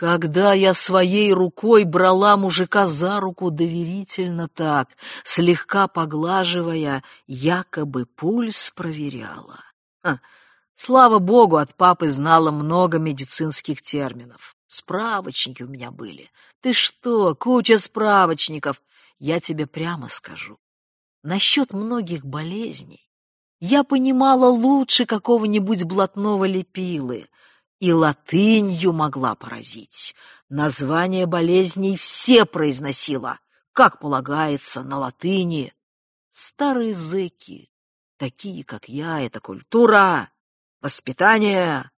Когда я своей рукой брала мужика за руку доверительно так, слегка поглаживая, якобы пульс проверяла. Ха, слава богу, от папы знала много медицинских терминов. Справочники у меня были. Ты что, куча справочников. Я тебе прямо скажу. Насчет многих болезней я понимала лучше какого-нибудь блатного лепилы и латынью могла поразить. Название болезней все произносила, как полагается, на латыни. Старые зэки, такие, как я, это культура, воспитание,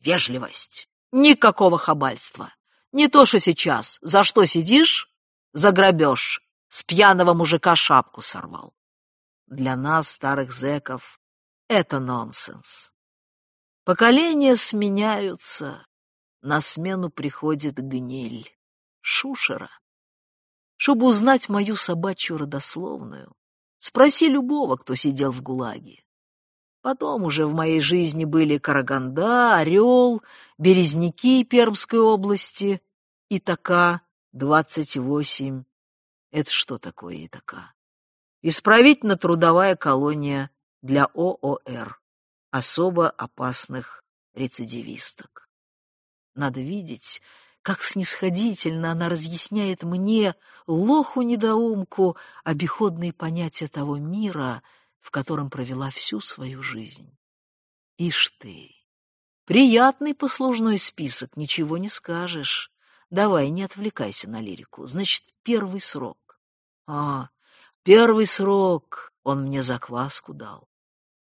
вежливость. Никакого хабальства. Не то, что сейчас. За что сидишь? За грабеж. С пьяного мужика шапку сорвал. Для нас, старых зэков, это нонсенс. Поколения сменяются, на смену приходит гниль, шушера. Чтобы узнать мою собачью родословную, спроси любого, кто сидел в ГУЛАГе. Потом уже в моей жизни были Караганда, Орел, Березники Пермской области, Итака, 28. Это что такое Итака? Исправительно-трудовая колония для ООР, особо опасных рецидивисток. Надо видеть, как снисходительно она разъясняет мне, лоху-недоумку, обиходные понятия того мира — в котором провела всю свою жизнь. Ишь ты! Приятный послужной список, ничего не скажешь. Давай, не отвлекайся на лирику. Значит, первый срок. А, первый срок он мне закваску дал.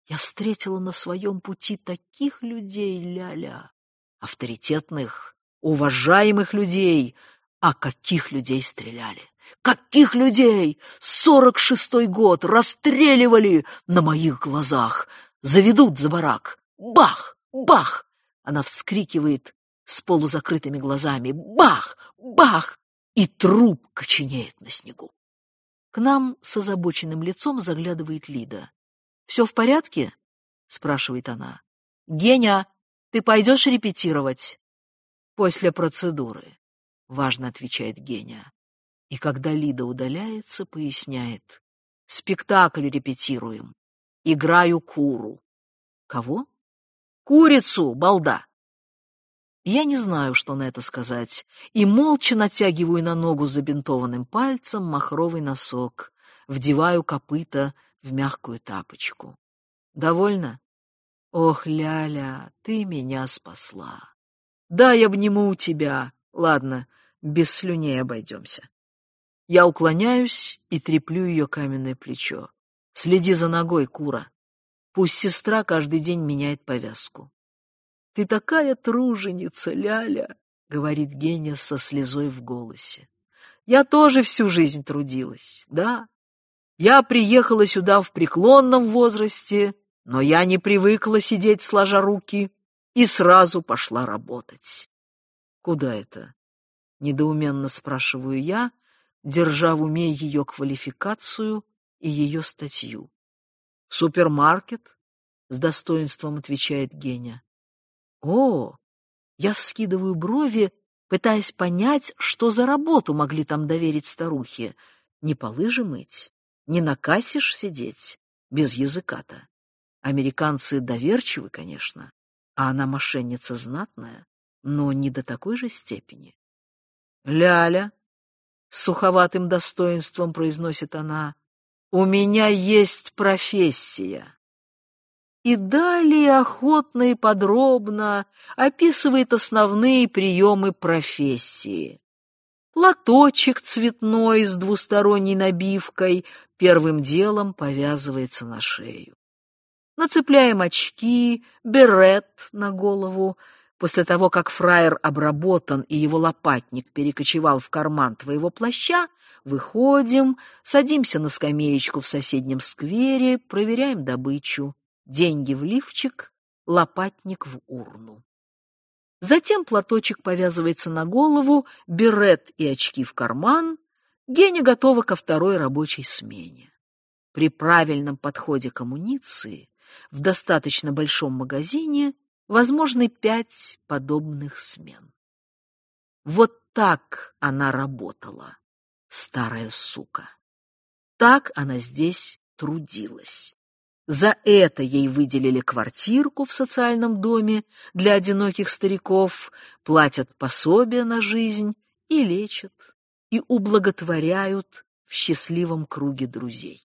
Я встретила на своем пути таких людей, ля-ля, авторитетных, уважаемых людей, а каких людей стреляли. Каких людей? Сорок шестой год расстреливали на моих глазах. Заведут за барак. Бах! Бах! Она вскрикивает с полузакрытыми глазами. Бах! Бах! И труп коченеет на снегу. К нам с озабоченным лицом заглядывает Лида. «Все в порядке?» — спрашивает она. «Геня, ты пойдешь репетировать?» «После процедуры», — важно отвечает Геня. И когда Лида удаляется, поясняет. Спектакль репетируем. Играю куру. Кого? Курицу, балда. Я не знаю, что на это сказать, и молча натягиваю на ногу забинтованным пальцем махровый носок, вдеваю копыта в мягкую тапочку. Довольно? Ох, Ляля, ты меня спасла. Да, я обниму тебя. Ладно, без слюней обойдемся. Я уклоняюсь и треплю ее каменное плечо. Следи за ногой, Кура. Пусть сестра каждый день меняет повязку. Ты такая труженица, Ляля, — говорит Геня со слезой в голосе. Я тоже всю жизнь трудилась, да. Я приехала сюда в преклонном возрасте, но я не привыкла сидеть сложа руки и сразу пошла работать. Куда это? Недоуменно спрашиваю я, держа в уме ее квалификацию и ее статью. «Супермаркет?» — с достоинством отвечает Геня. «О!» Я вскидываю брови, пытаясь понять, что за работу могли там доверить старухе. Не полы же мыть, не на кассе ж сидеть, без языка-то. Американцы доверчивы, конечно, а она мошенница знатная, но не до такой же степени. «Ляля!» суховатым достоинством произносит она. «У меня есть профессия». и далее охотно и подробно описывает основные приемы профессии. Лоточек цветной с двусторонней набивкой первым делом повязывается на шею. Нацепляем очки, берет на голову. После того, как фраер обработан и его лопатник перекочевал в карман твоего плаща, выходим, садимся на скамеечку в соседнем сквере, проверяем добычу. Деньги в лифчик, лопатник в урну. Затем платочек повязывается на голову, берет и очки в карман. Геня готова ко второй рабочей смене. При правильном подходе к амуниции в достаточно большом магазине возможны пять подобных смен. Вот так она работала, старая сука. Так она здесь трудилась. За это ей выделили квартирку в социальном доме для одиноких стариков, платят пособия на жизнь и лечат, и ублаготворяют в счастливом круге друзей.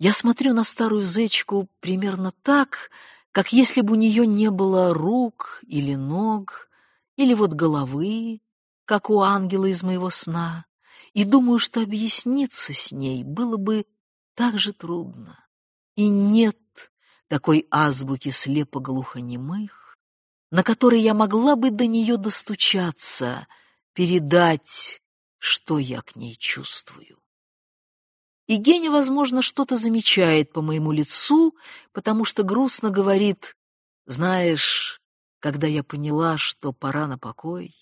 Я смотрю на старую зечку примерно так, как если бы у нее не было рук или ног, или вот головы, как у ангела из моего сна, и думаю, что объясниться с ней было бы так же трудно. И нет такой азбуки слепо-глухонемых, на которой я могла бы до нее достучаться, передать, что я к ней чувствую. И Геня, возможно, что-то замечает по моему лицу, потому что грустно говорит, «Знаешь, когда я поняла, что пора на покой,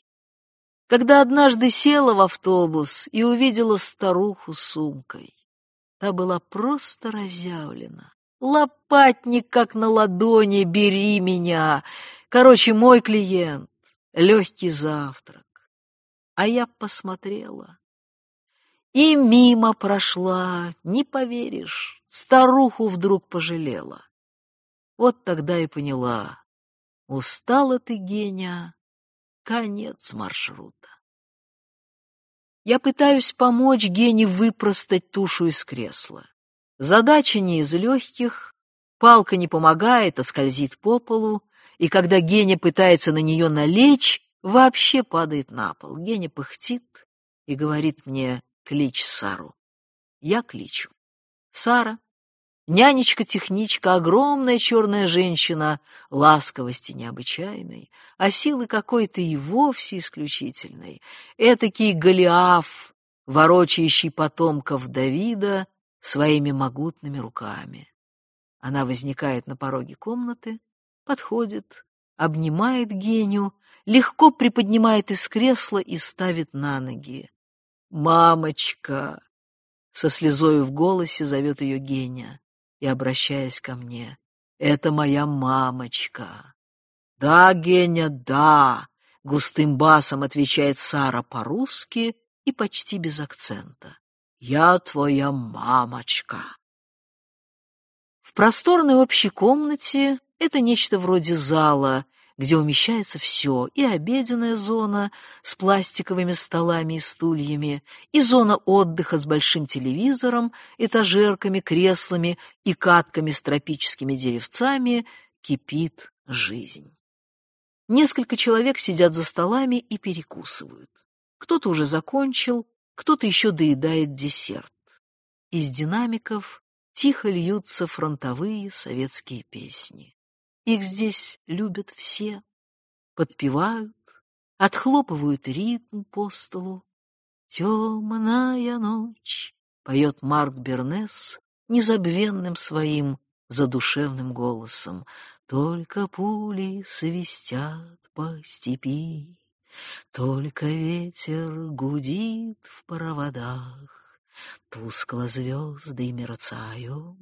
когда однажды села в автобус и увидела старуху с сумкой, Та была просто разъявлена. Лопатник, как на ладони, бери меня. Короче, мой клиент. Легкий завтрак. А я посмотрела. И мимо прошла, не поверишь, старуху вдруг пожалела. Вот тогда и поняла. Устала ты, Геня, конец маршрута. Я пытаюсь помочь Гене выпростать тушу из кресла. Задача не из легких, палка не помогает, а скользит по полу, и когда Геня пытается на нее налечь, вообще падает на пол. Геня пыхтит и говорит мне «клич Сару». Я кличу. Сара, Нянечка-техничка, огромная черная женщина, ласковости необычайной, а силы какой-то и вовсе исключительной. Этакий Голиаф, ворочающий потомков Давида своими могутными руками. Она возникает на пороге комнаты, подходит, обнимает Геню, легко приподнимает из кресла и ставит на ноги. «Мамочка!» — со слезою в голосе зовет ее Геня и обращаясь ко мне. «Это моя мамочка». «Да, Геня, да», — густым басом отвечает Сара по-русски и почти без акцента. «Я твоя мамочка». В просторной общей комнате это нечто вроде зала, где умещается все, и обеденная зона с пластиковыми столами и стульями, и зона отдыха с большим телевизором, этажерками, креслами и катками с тропическими деревцами, кипит жизнь. Несколько человек сидят за столами и перекусывают. Кто-то уже закончил, кто-то еще доедает десерт. Из динамиков тихо льются фронтовые советские песни. Их здесь любят все, подпевают, отхлопывают ритм по столу. «Темная ночь», — поет Марк Бернес незабвенным своим задушевным голосом. «Только пули свистят по степи, только ветер гудит в проводах, тускло звезды мерцают,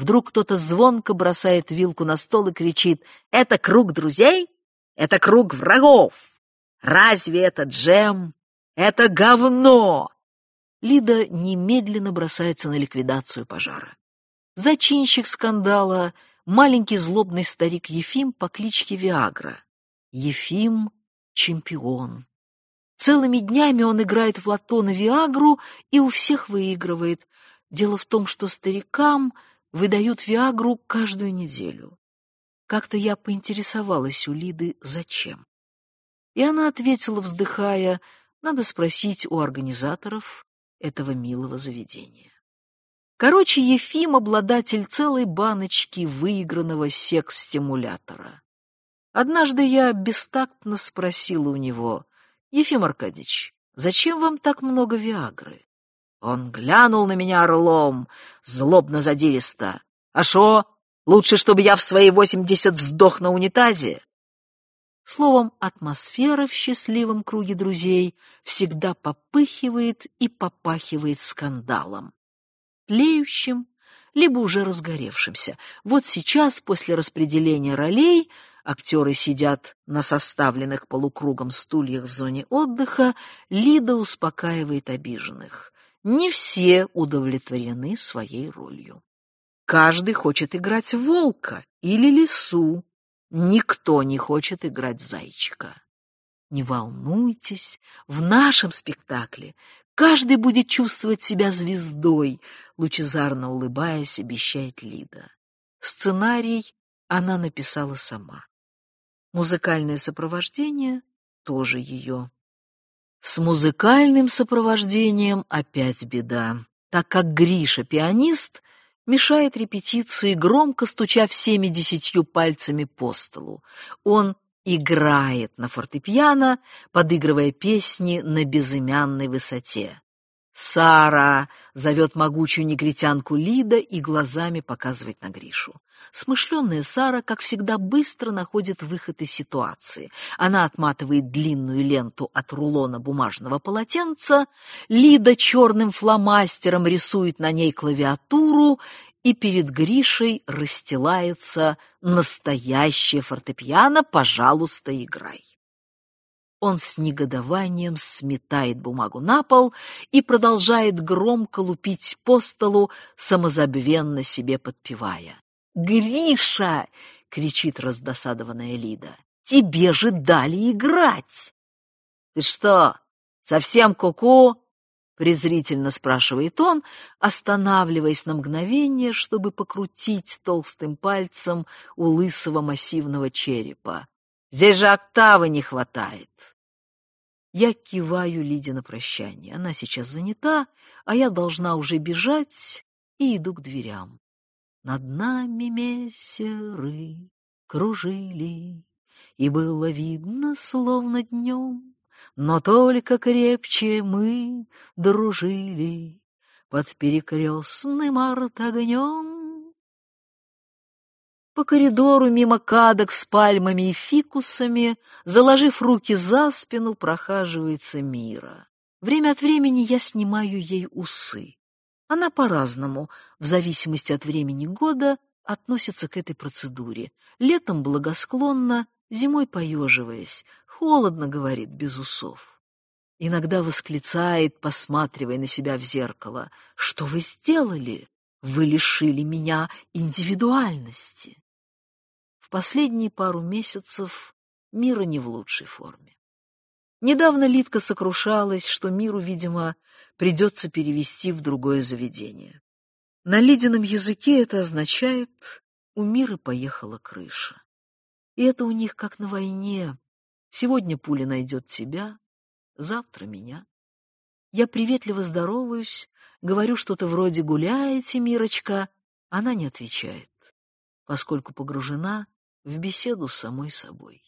Вдруг кто-то звонко бросает вилку на стол и кричит «Это круг друзей? Это круг врагов! Разве это джем? Это говно!» Лида немедленно бросается на ликвидацию пожара. Зачинщик скандала — маленький злобный старик Ефим по кличке Виагра. Ефим — чемпион. Целыми днями он играет в лото на Виагру и у всех выигрывает. Дело в том, что старикам — выдают Виагру каждую неделю. Как-то я поинтересовалась у Лиды, зачем. И она ответила, вздыхая, надо спросить у организаторов этого милого заведения. Короче, Ефим — обладатель целой баночки выигранного секс-стимулятора. Однажды я бестактно спросила у него, «Ефим Аркадьевич, зачем вам так много Виагры?» Он глянул на меня орлом, злобно-задиристо. «А шо, лучше, чтобы я в свои восемьдесят сдох на унитазе?» Словом, атмосфера в счастливом круге друзей всегда попыхивает и попахивает скандалом. Тлеющим, либо уже разгоревшимся. Вот сейчас, после распределения ролей, актеры сидят на составленных полукругом стульях в зоне отдыха, Лида успокаивает обиженных. Не все удовлетворены своей ролью. Каждый хочет играть волка или лису, Никто не хочет играть зайчика. Не волнуйтесь, в нашем спектакле каждый будет чувствовать себя звездой, лучезарно улыбаясь, обещает Лида. Сценарий она написала сама. Музыкальное сопровождение тоже ее. С музыкальным сопровождением опять беда, так как Гриша, пианист, мешает репетиции, громко стуча всеми десятью пальцами по столу. Он играет на фортепиано, подыгрывая песни на безымянной высоте. «Сара!» — зовет могучую негритянку Лида и глазами показывает на Гришу. Смышленная Сара, как всегда, быстро находит выход из ситуации. Она отматывает длинную ленту от рулона бумажного полотенца, Лида черным фломастером рисует на ней клавиатуру, и перед Гришей расстилается настоящее фортепиано «Пожалуйста, играй». Он с негодованием сметает бумагу на пол и продолжает громко лупить по столу, самозабвенно себе подпевая. «Гриша!» — кричит раздосадованная Лида. «Тебе же дали играть!» «Ты что, совсем куку?» -ку презрительно спрашивает он, останавливаясь на мгновение, чтобы покрутить толстым пальцем у лысого массивного черепа. Здесь же октавы не хватает. Я киваю Лиде на прощание. Она сейчас занята, а я должна уже бежать и иду к дверям. Над нами мессеры кружили, и было видно, словно днем, но только крепче мы дружили под перекрестным артогнем. По коридору мимо кадок с пальмами и фикусами, заложив руки за спину, прохаживается Мира. Время от времени я снимаю ей усы. Она по-разному, в зависимости от времени года, относится к этой процедуре. Летом благосклонно, зимой поеживаясь. Холодно, говорит, без усов. Иногда восклицает, посматривая на себя в зеркало. «Что вы сделали? Вы лишили меня индивидуальности» последние пару месяцев Мира не в лучшей форме. Недавно Литка сокрушалась, что Миру, видимо, придется перевести в другое заведение. На Лидином языке это означает «у Миры поехала крыша». И это у них как на войне. Сегодня пуля найдет тебя, завтра меня. Я приветливо здороваюсь, говорю что-то вроде «гуляете, Мирочка», она не отвечает, поскольку погружена в беседу с самой собой.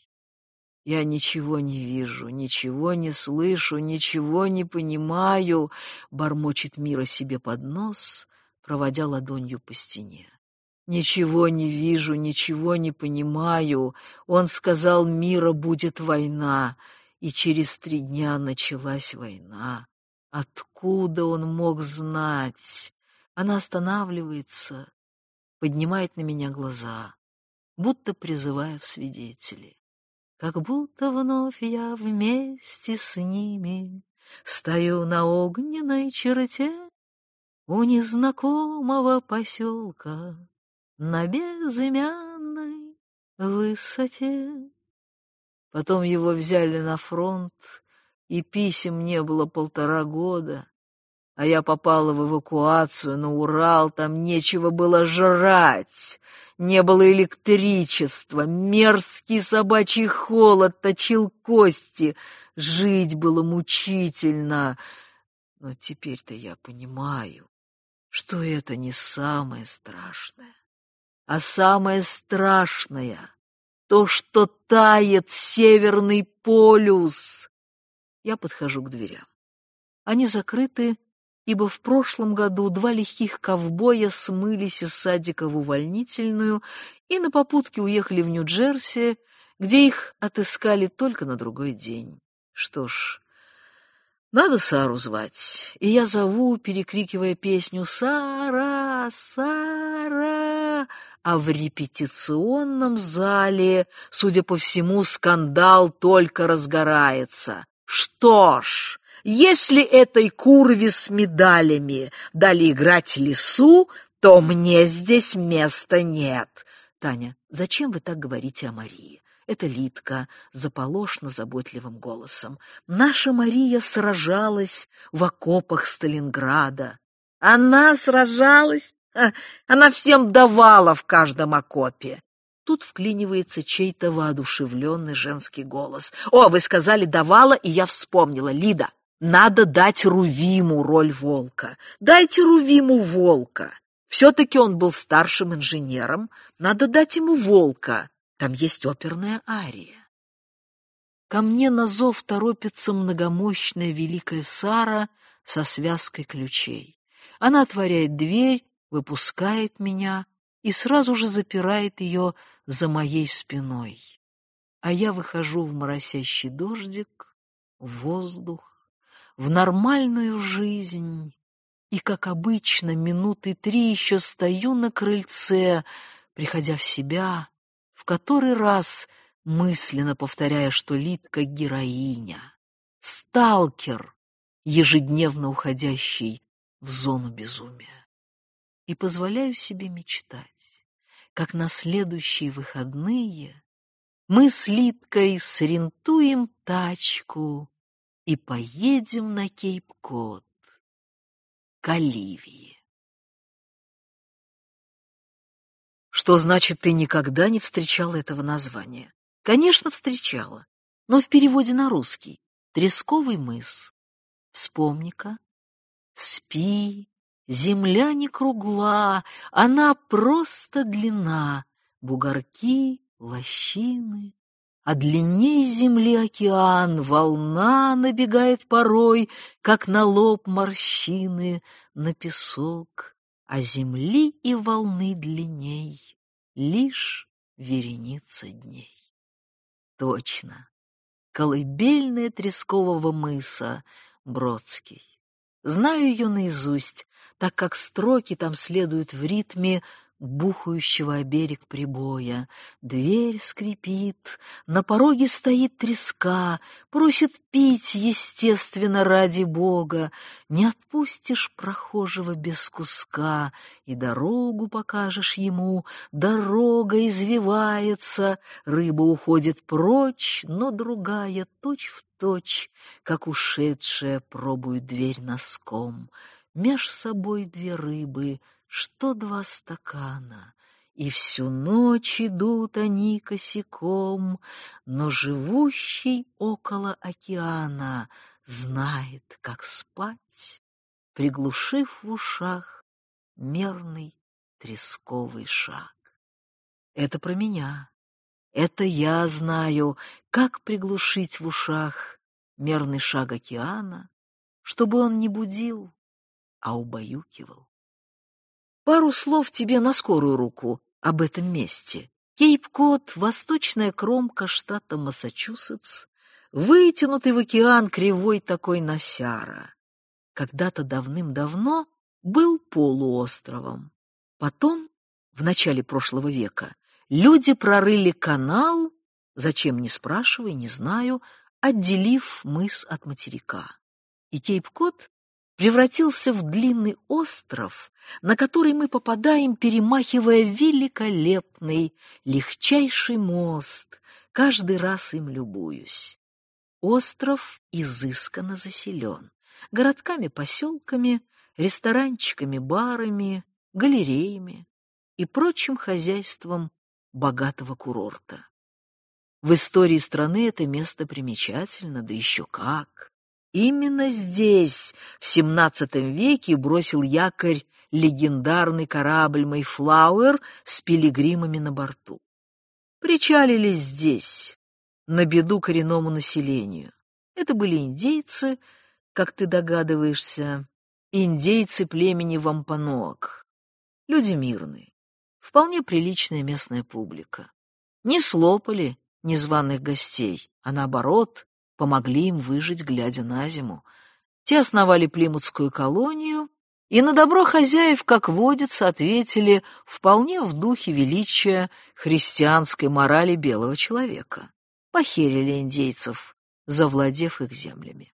Я ничего не вижу, ничего не слышу, ничего не понимаю, бормочет Мира себе под нос, проводя ладонью по стене. Ничего не вижу, ничего не понимаю. Он сказал, Мира будет война, и через три дня началась война. Откуда он мог знать? Она останавливается, поднимает на меня глаза будто призывая в свидетели. Как будто вновь я вместе с ними Стою на огненной черте У незнакомого поселка На безымянной высоте. Потом его взяли на фронт, и писем не было полтора года. А я попала в эвакуацию на Урал, там нечего было жрать. Не было электричества, мерзкий собачий холод точил кости. Жить было мучительно. Но теперь-то я понимаю, что это не самое страшное. А самое страшное — то, что тает Северный полюс. Я подхожу к дверям. Они закрыты, ибо в прошлом году два лихих ковбоя смылись из садика в увольнительную и на попутке уехали в Нью-Джерси, где их отыскали только на другой день. Что ж, надо Сару звать, и я зову, перекрикивая песню «Сара! Сара!» А в репетиционном зале, судя по всему, скандал только разгорается. Что ж, если этой курве с медалями дали играть лису, то мне здесь места нет. Таня, зачем вы так говорите о Марии? Это Литка заполошно заботливым голосом. Наша Мария сражалась в окопах Сталинграда. Она сражалась? Она всем давала в каждом окопе. Тут вклинивается чей-то воодушевленный женский голос. «О, вы сказали «давала», и я вспомнила. Лида, надо дать Рувиму роль волка. Дайте Рувиму волка. Все-таки он был старшим инженером. Надо дать ему волка. Там есть оперная ария. Ко мне на зов торопится многомощная великая Сара со связкой ключей. Она отворяет дверь, выпускает меня и сразу же запирает ее за моей спиной. А я выхожу в моросящий дождик, в воздух, в нормальную жизнь. И, как обычно, минуты три еще стою на крыльце, приходя в себя, в который раз мысленно повторяя, что Литка — героиня, сталкер, ежедневно уходящий в зону безумия. И позволяю себе мечтать, как на следующие выходные мы с Литкой срентуем тачку и поедем на Кейп-Кот, к Оливии. Что значит, ты никогда не встречала этого названия? Конечно, встречала, но в переводе на русский — тресковый мыс. Вспомни-ка. Спи, земля не кругла, она просто длина, бугорки, лощины, а длинней земли океан, волна набегает порой, как на лоб морщины, на песок, а земли и волны длинней, лишь вереница дней. Точно, колыбельная Трескового мыса, Бродский. Знаю ее наизусть, так как строки там следуют в ритме бухающего о берег прибоя. Дверь скрипит, на пороге стоит треска, просит пить, естественно, ради Бога. Не отпустишь прохожего без куска, и дорогу покажешь ему. Дорога извивается, рыба уходит прочь, но другая точь в точь, как ушедшая пробует дверь носком. Меж собой две рыбы — что два стакана, и всю ночь идут они косяком, но живущий около океана знает, как спать, приглушив в ушах мерный тресковый шаг. Это про меня. Это я знаю, как приглушить в ушах мерный шаг океана, чтобы он не будил, а убаюкивал. Пару слов тебе на скорую руку об этом месте. Кейп-Кот — восточная кромка штата Массачусетс, вытянутый в океан кривой такой носяра. Когда-то давным-давно был полуостровом. Потом, в начале прошлого века, люди прорыли канал, зачем не спрашивай, не знаю, отделив мыс от материка. И Кейп-Кот превратился в длинный остров, на который мы попадаем, перемахивая великолепный, легчайший мост, каждый раз им любуюсь. Остров изысканно заселен. городками-поселками, ресторанчиками, барами, галереями и прочим хозяйством богатого курорта. В истории страны это место примечательно, да еще как. Именно здесь в XVII веке бросил якорь легендарный корабль «Мэйфлауэр» с пилигримами на борту. Причалили здесь, на беду коренному населению. Это были индейцы, как ты догадываешься, индейцы племени Вампанок. Люди мирные, вполне приличная местная публика. Не слопали незваных гостей, а наоборот, помогли им выжить, глядя на зиму. Те основали Плимутскую колонию, и на добро хозяев, как водится, ответили вполне в духе величия христианской морали белого человека. Похерили индейцев, завладев их землями.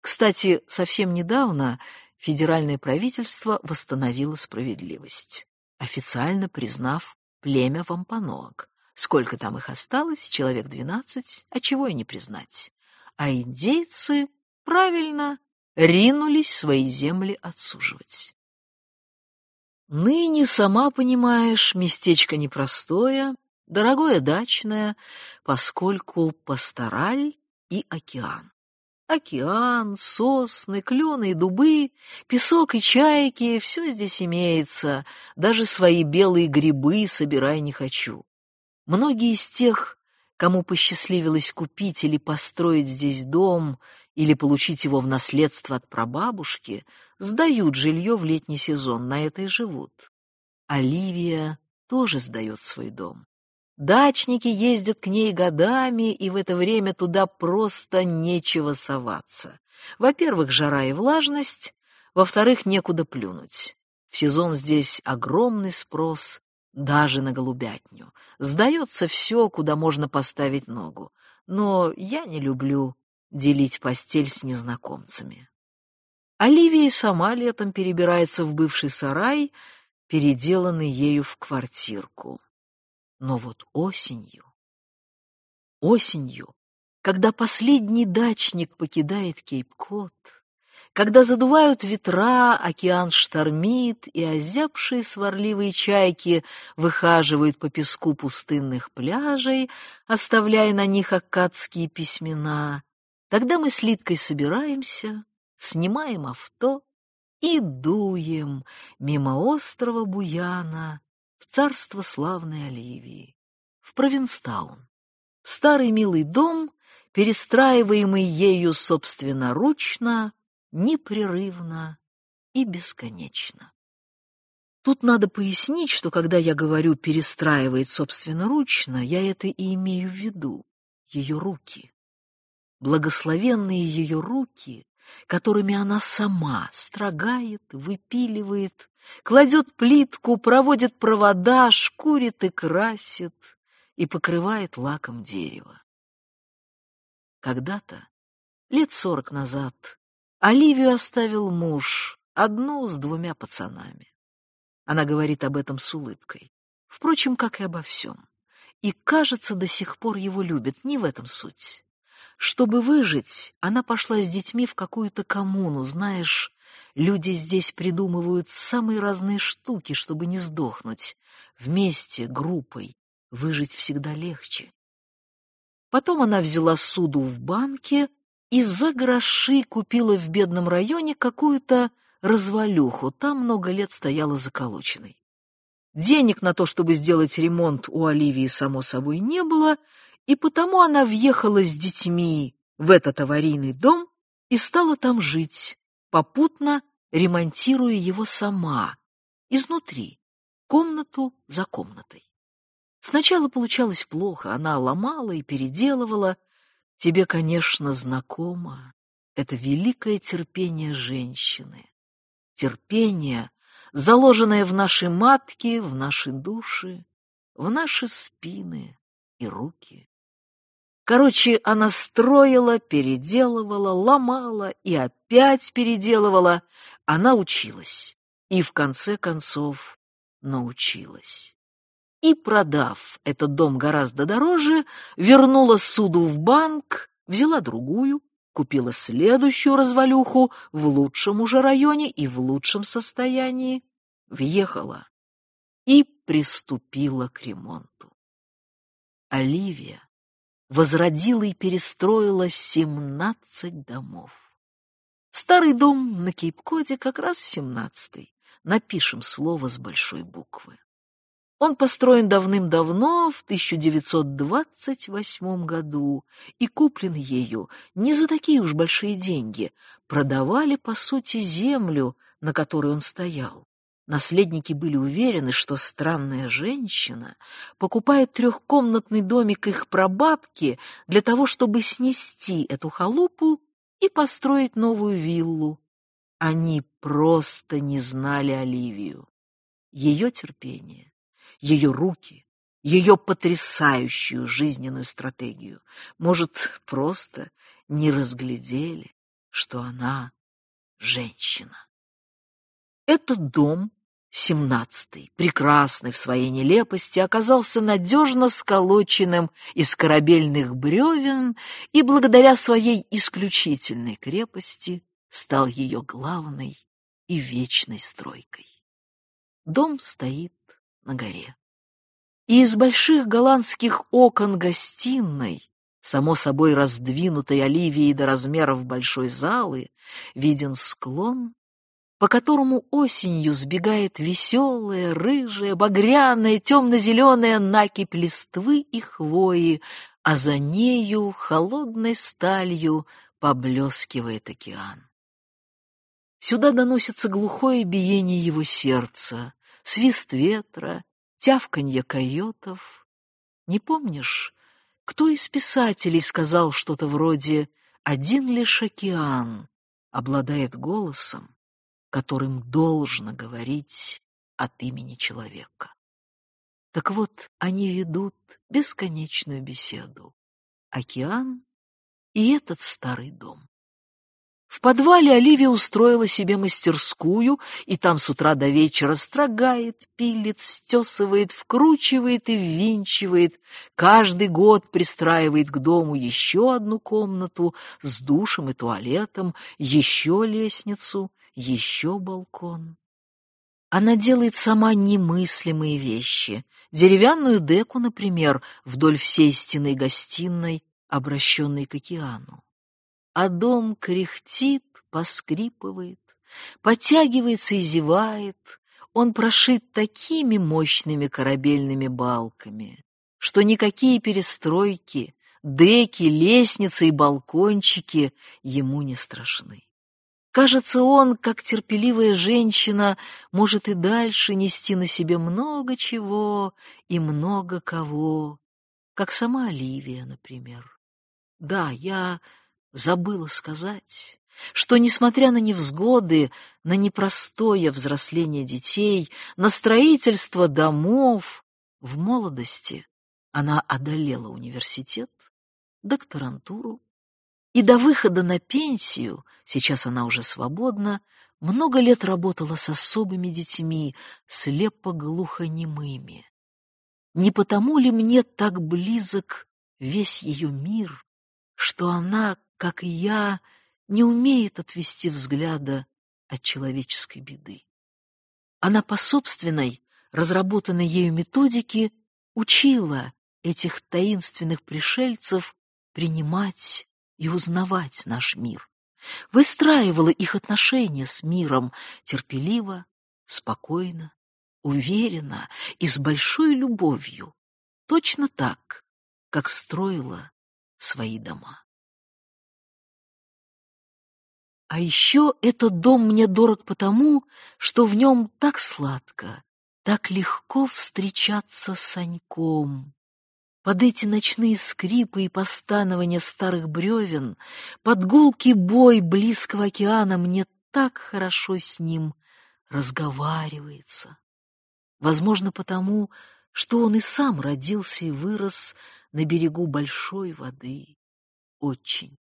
Кстати, совсем недавно федеральное правительство восстановило справедливость, официально признав племя вампанок. Сколько там их осталось, человек двенадцать, а чего и не признать. А индейцы, правильно, ринулись свои земли отсуживать. Ныне, сама понимаешь, местечко непростое, дорогое дачное, поскольку пастораль и океан. Океан, сосны, клены и дубы, песок и чайки — все здесь имеется, даже свои белые грибы собирай не хочу. Многие из тех, кому посчастливилось купить или построить здесь дом, или получить его в наследство от прабабушки, сдают жилье в летний сезон, на это и живут. Оливия тоже сдает свой дом. Дачники ездят к ней годами, и в это время туда просто нечего соваться. Во-первых, жара и влажность, во-вторых, некуда плюнуть. В сезон здесь огромный спрос, даже на голубятню. Сдается все, куда можно поставить ногу. Но я не люблю делить постель с незнакомцами. Оливия сама летом перебирается в бывший сарай, переделанный ею в квартирку. Но вот осенью, осенью, когда последний дачник покидает Кейп-Кот, когда задувают ветра, океан штормит, и озябшие сварливые чайки выхаживают по песку пустынных пляжей, оставляя на них аккадские письмена, тогда мы с Литкой собираемся, снимаем авто и дуем мимо острова Буяна в царство славной Оливии, в Провинстаун, старый милый дом, перестраиваемый ею собственноручно, непрерывно и бесконечно. Тут надо пояснить, что когда я говорю «перестраивает собственноручно», я это и имею в виду, ее руки. Благословенные ее руки, которыми она сама строгает, выпиливает, кладет плитку, проводит провода, шкурит и красит, и покрывает лаком дерево. Когда-то, лет сорок назад, Оливию оставил муж, одну с двумя пацанами. Она говорит об этом с улыбкой. Впрочем, как и обо всем. И, кажется, до сих пор его любит, не в этом суть. Чтобы выжить, она пошла с детьми в какую-то коммуну, знаешь, люди здесь придумывают самые разные штуки, чтобы не сдохнуть. Вместе, группой, выжить всегда легче. Потом она взяла суду в банке и за гроши купила в бедном районе какую-то развалюху, там много лет стояла заколоченной. Денег на то, чтобы сделать ремонт, у Оливии, само собой, не было, и потому она въехала с детьми в этот аварийный дом и стала там жить, попутно ремонтируя его сама, изнутри, комнату за комнатой. Сначала получалось плохо, она ломала и переделывала, Тебе, конечно, знакомо это великое терпение женщины. Терпение, заложенное в наши матки, в наши души, в наши спины и руки. Короче, она строила, переделывала, ломала и опять переделывала. Она училась и, в конце концов, научилась и, продав этот дом гораздо дороже, вернула суду в банк, взяла другую, купила следующую развалюху в лучшем уже районе и в лучшем состоянии, въехала и приступила к ремонту. Оливия возродила и перестроила семнадцать домов. Старый дом на Кейп-Коде как раз семнадцатый. Напишем слово с большой буквы. Он построен давным-давно, в 1928 году, и куплен ею не за такие уж большие деньги. Продавали, по сути, землю, на которой он стоял. Наследники были уверены, что странная женщина покупает трехкомнатный домик их прабабки для того, чтобы снести эту халупу и построить новую виллу. Они просто не знали Оливию. Ее терпение ее руки, ее потрясающую жизненную стратегию. Может, просто не разглядели, что она женщина. Этот дом, семнадцатый, прекрасный в своей нелепости, оказался надежно сколоченным из корабельных бревен и благодаря своей исключительной крепости стал ее главной и вечной стройкой. Дом стоит на горе. И из больших голландских окон гостиной, само собой раздвинутой Оливией до размеров большой залы, виден склон, по которому осенью сбегает веселая, рыжая, багряная, темно-зеленая накипь листвы и хвои, а за нею холодной сталью поблескивает океан. Сюда доносится глухое биение его сердца, свист ветра, тявканье койотов. Не помнишь, кто из писателей сказал что-то вроде «один лишь океан обладает голосом, которым должно говорить от имени человека». Так вот, они ведут бесконечную беседу. Океан и этот старый дом. В подвале Оливия устроила себе мастерскую, и там с утра до вечера строгает, пилит, стесывает, вкручивает и ввинчивает. Каждый год пристраивает к дому еще одну комнату с душем и туалетом, еще лестницу, еще балкон. Она делает сама немыслимые вещи. Деревянную деку, например, вдоль всей стены гостиной, обращенной к океану а дом кряхтит, поскрипывает, подтягивается и зевает. Он прошит такими мощными корабельными балками, что никакие перестройки, деки, лестницы и балкончики ему не страшны. Кажется, он, как терпеливая женщина, может и дальше нести на себе много чего и много кого, как сама Оливия, например. Да, я забыла сказать, что, несмотря на невзгоды, на непростое взросление детей, на строительство домов, в молодости она одолела университет, докторантуру, и до выхода на пенсию, сейчас она уже свободна, много лет работала с особыми детьми, слепо-глухонемыми. Не потому ли мне так близок весь ее мир, что она, как и я, не умеет отвести взгляда от человеческой беды. Она по собственной, разработанной ею методике, учила этих таинственных пришельцев принимать и узнавать наш мир, выстраивала их отношения с миром терпеливо, спокойно, уверенно и с большой любовью, точно так, как строила свои дома. А еще этот дом мне дорог потому, что в нем так сладко, так легко встречаться с Саньком. Под эти ночные скрипы и постанования старых бревен, под гулкий бой близкого океана мне так хорошо с ним разговаривается. Возможно, потому, что он и сам родился и вырос на берегу большой воды. Очень,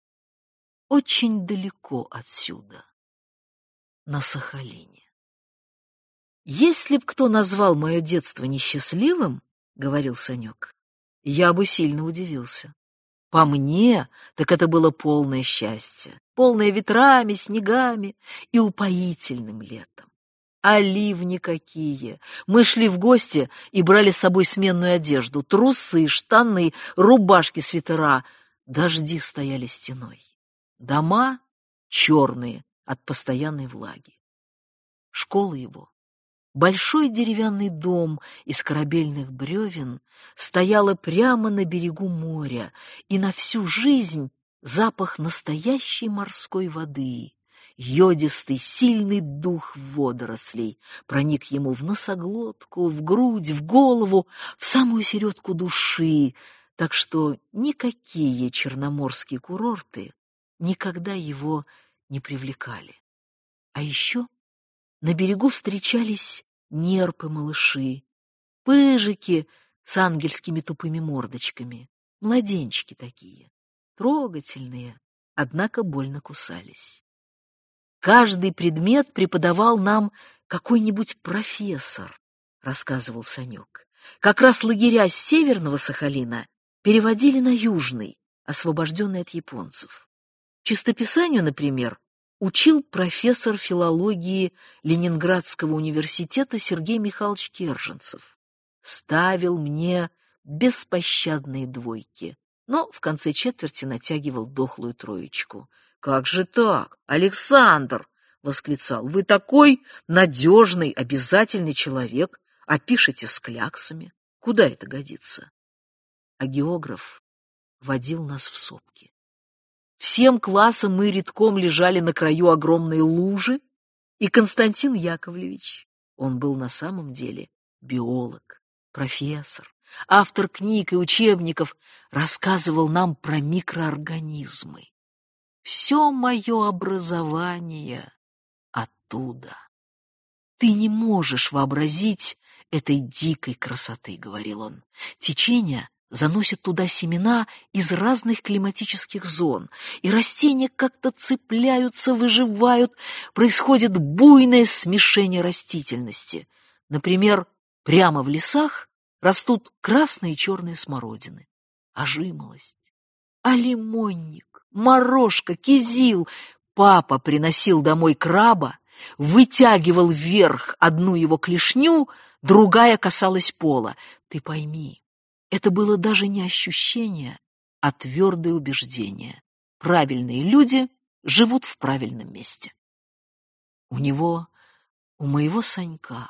очень далеко отсюда, на Сахалине. «Если б кто назвал мое детство несчастливым, — говорил Санек, — я бы сильно удивился. По мне, так это было полное счастье, полное ветрами, снегами и упоительным летом. А ливни какие! Мы шли в гости и брали с собой сменную одежду, трусы, штаны, рубашки, свитера. Дожди стояли стеной. Дома черные от постоянной влаги. Школа его Большой деревянный дом из корабельных бревен стояла прямо на берегу моря, и на всю жизнь запах настоящей морской воды, йодистый, сильный дух водорослей проник ему в носоглотку, в грудь, в голову, в самую середку души, так что никакие черноморские курорты никогда его не привлекали. А еще на берегу встречались нерпы-малыши, пыжики с ангельскими тупыми мордочками, младенчики такие, трогательные, однако больно кусались. Каждый предмет преподавал нам какой-нибудь профессор, рассказывал Санек. Как раз лагеря с северного Сахалина переводили на южный, освобожденный от японцев. Чистописанию, например, учил профессор филологии Ленинградского университета Сергей Михайлович Керженцев. Ставил мне беспощадные двойки, но в конце четверти натягивал дохлую троечку. «Как же так, Александр?» — восклицал. «Вы такой надежный, обязательный человек, а пишете с кляксами. Куда это годится?» А географ водил нас в сопки. Всем классом мы редком лежали на краю огромной лужи, и Константин Яковлевич, он был на самом деле биолог, профессор, автор книг и учебников, рассказывал нам про микроорганизмы. Все мое образование оттуда. Ты не можешь вообразить этой дикой красоты, — говорил он. Течение заносят туда семена из разных климатических зон, и растения как-то цепляются, выживают, происходит буйное смешение растительности. Например, прямо в лесах растут красные и черные смородины, а жимолость, а лимонник, морожка, кизил. Папа приносил домой краба, вытягивал вверх одну его клешню, другая касалась пола. Ты пойми, это было даже не ощущение, а твердое убеждение. Правильные люди живут в правильном месте. У него, у моего Санька,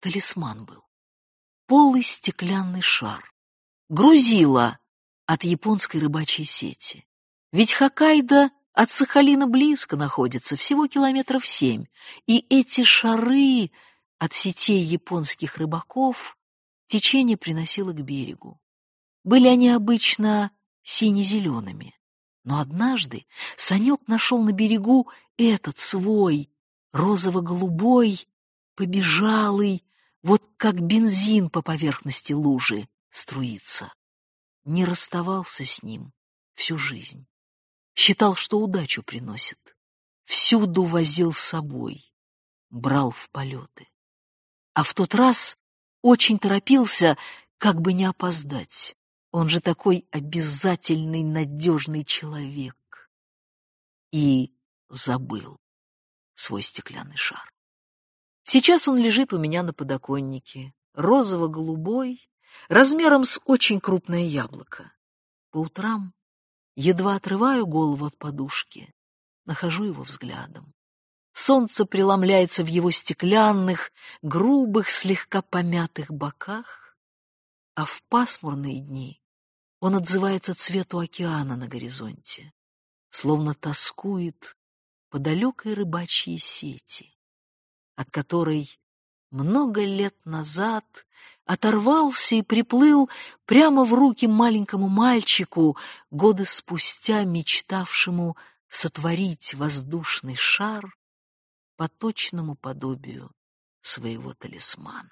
талисман был. Полый стеклянный шар. Грузила от японской рыбачьей сети. Ведь Хоккайдо от Сахалина близко находится, всего километров семь, и эти шары от сетей японских рыбаков течение приносило к берегу. Были они обычно сине-зелеными, но однажды Санек нашел на берегу этот свой, розово-голубой, побежалый, вот как бензин по поверхности лужи струится. Не расставался с ним всю жизнь. Считал, что удачу приносит. Всюду возил с собой, брал в полеты. А в тот раз очень торопился, как бы не опоздать. Он же такой обязательный, надежный человек. И забыл свой стеклянный шар. Сейчас он лежит у меня на подоконнике, розово-голубой, размером с очень крупное яблоко. По утрам, едва отрываю голову от подушки, нахожу его взглядом. Солнце преломляется в его стеклянных, грубых, слегка помятых боках, а в пасмурные дни он отзывается цвету океана на горизонте, словно тоскует по далекой рыбачьей сети, от которой много лет назад оторвался и приплыл прямо в руки маленькому мальчику, годы спустя мечтавшему сотворить воздушный шар по точному подобию своего талисмана.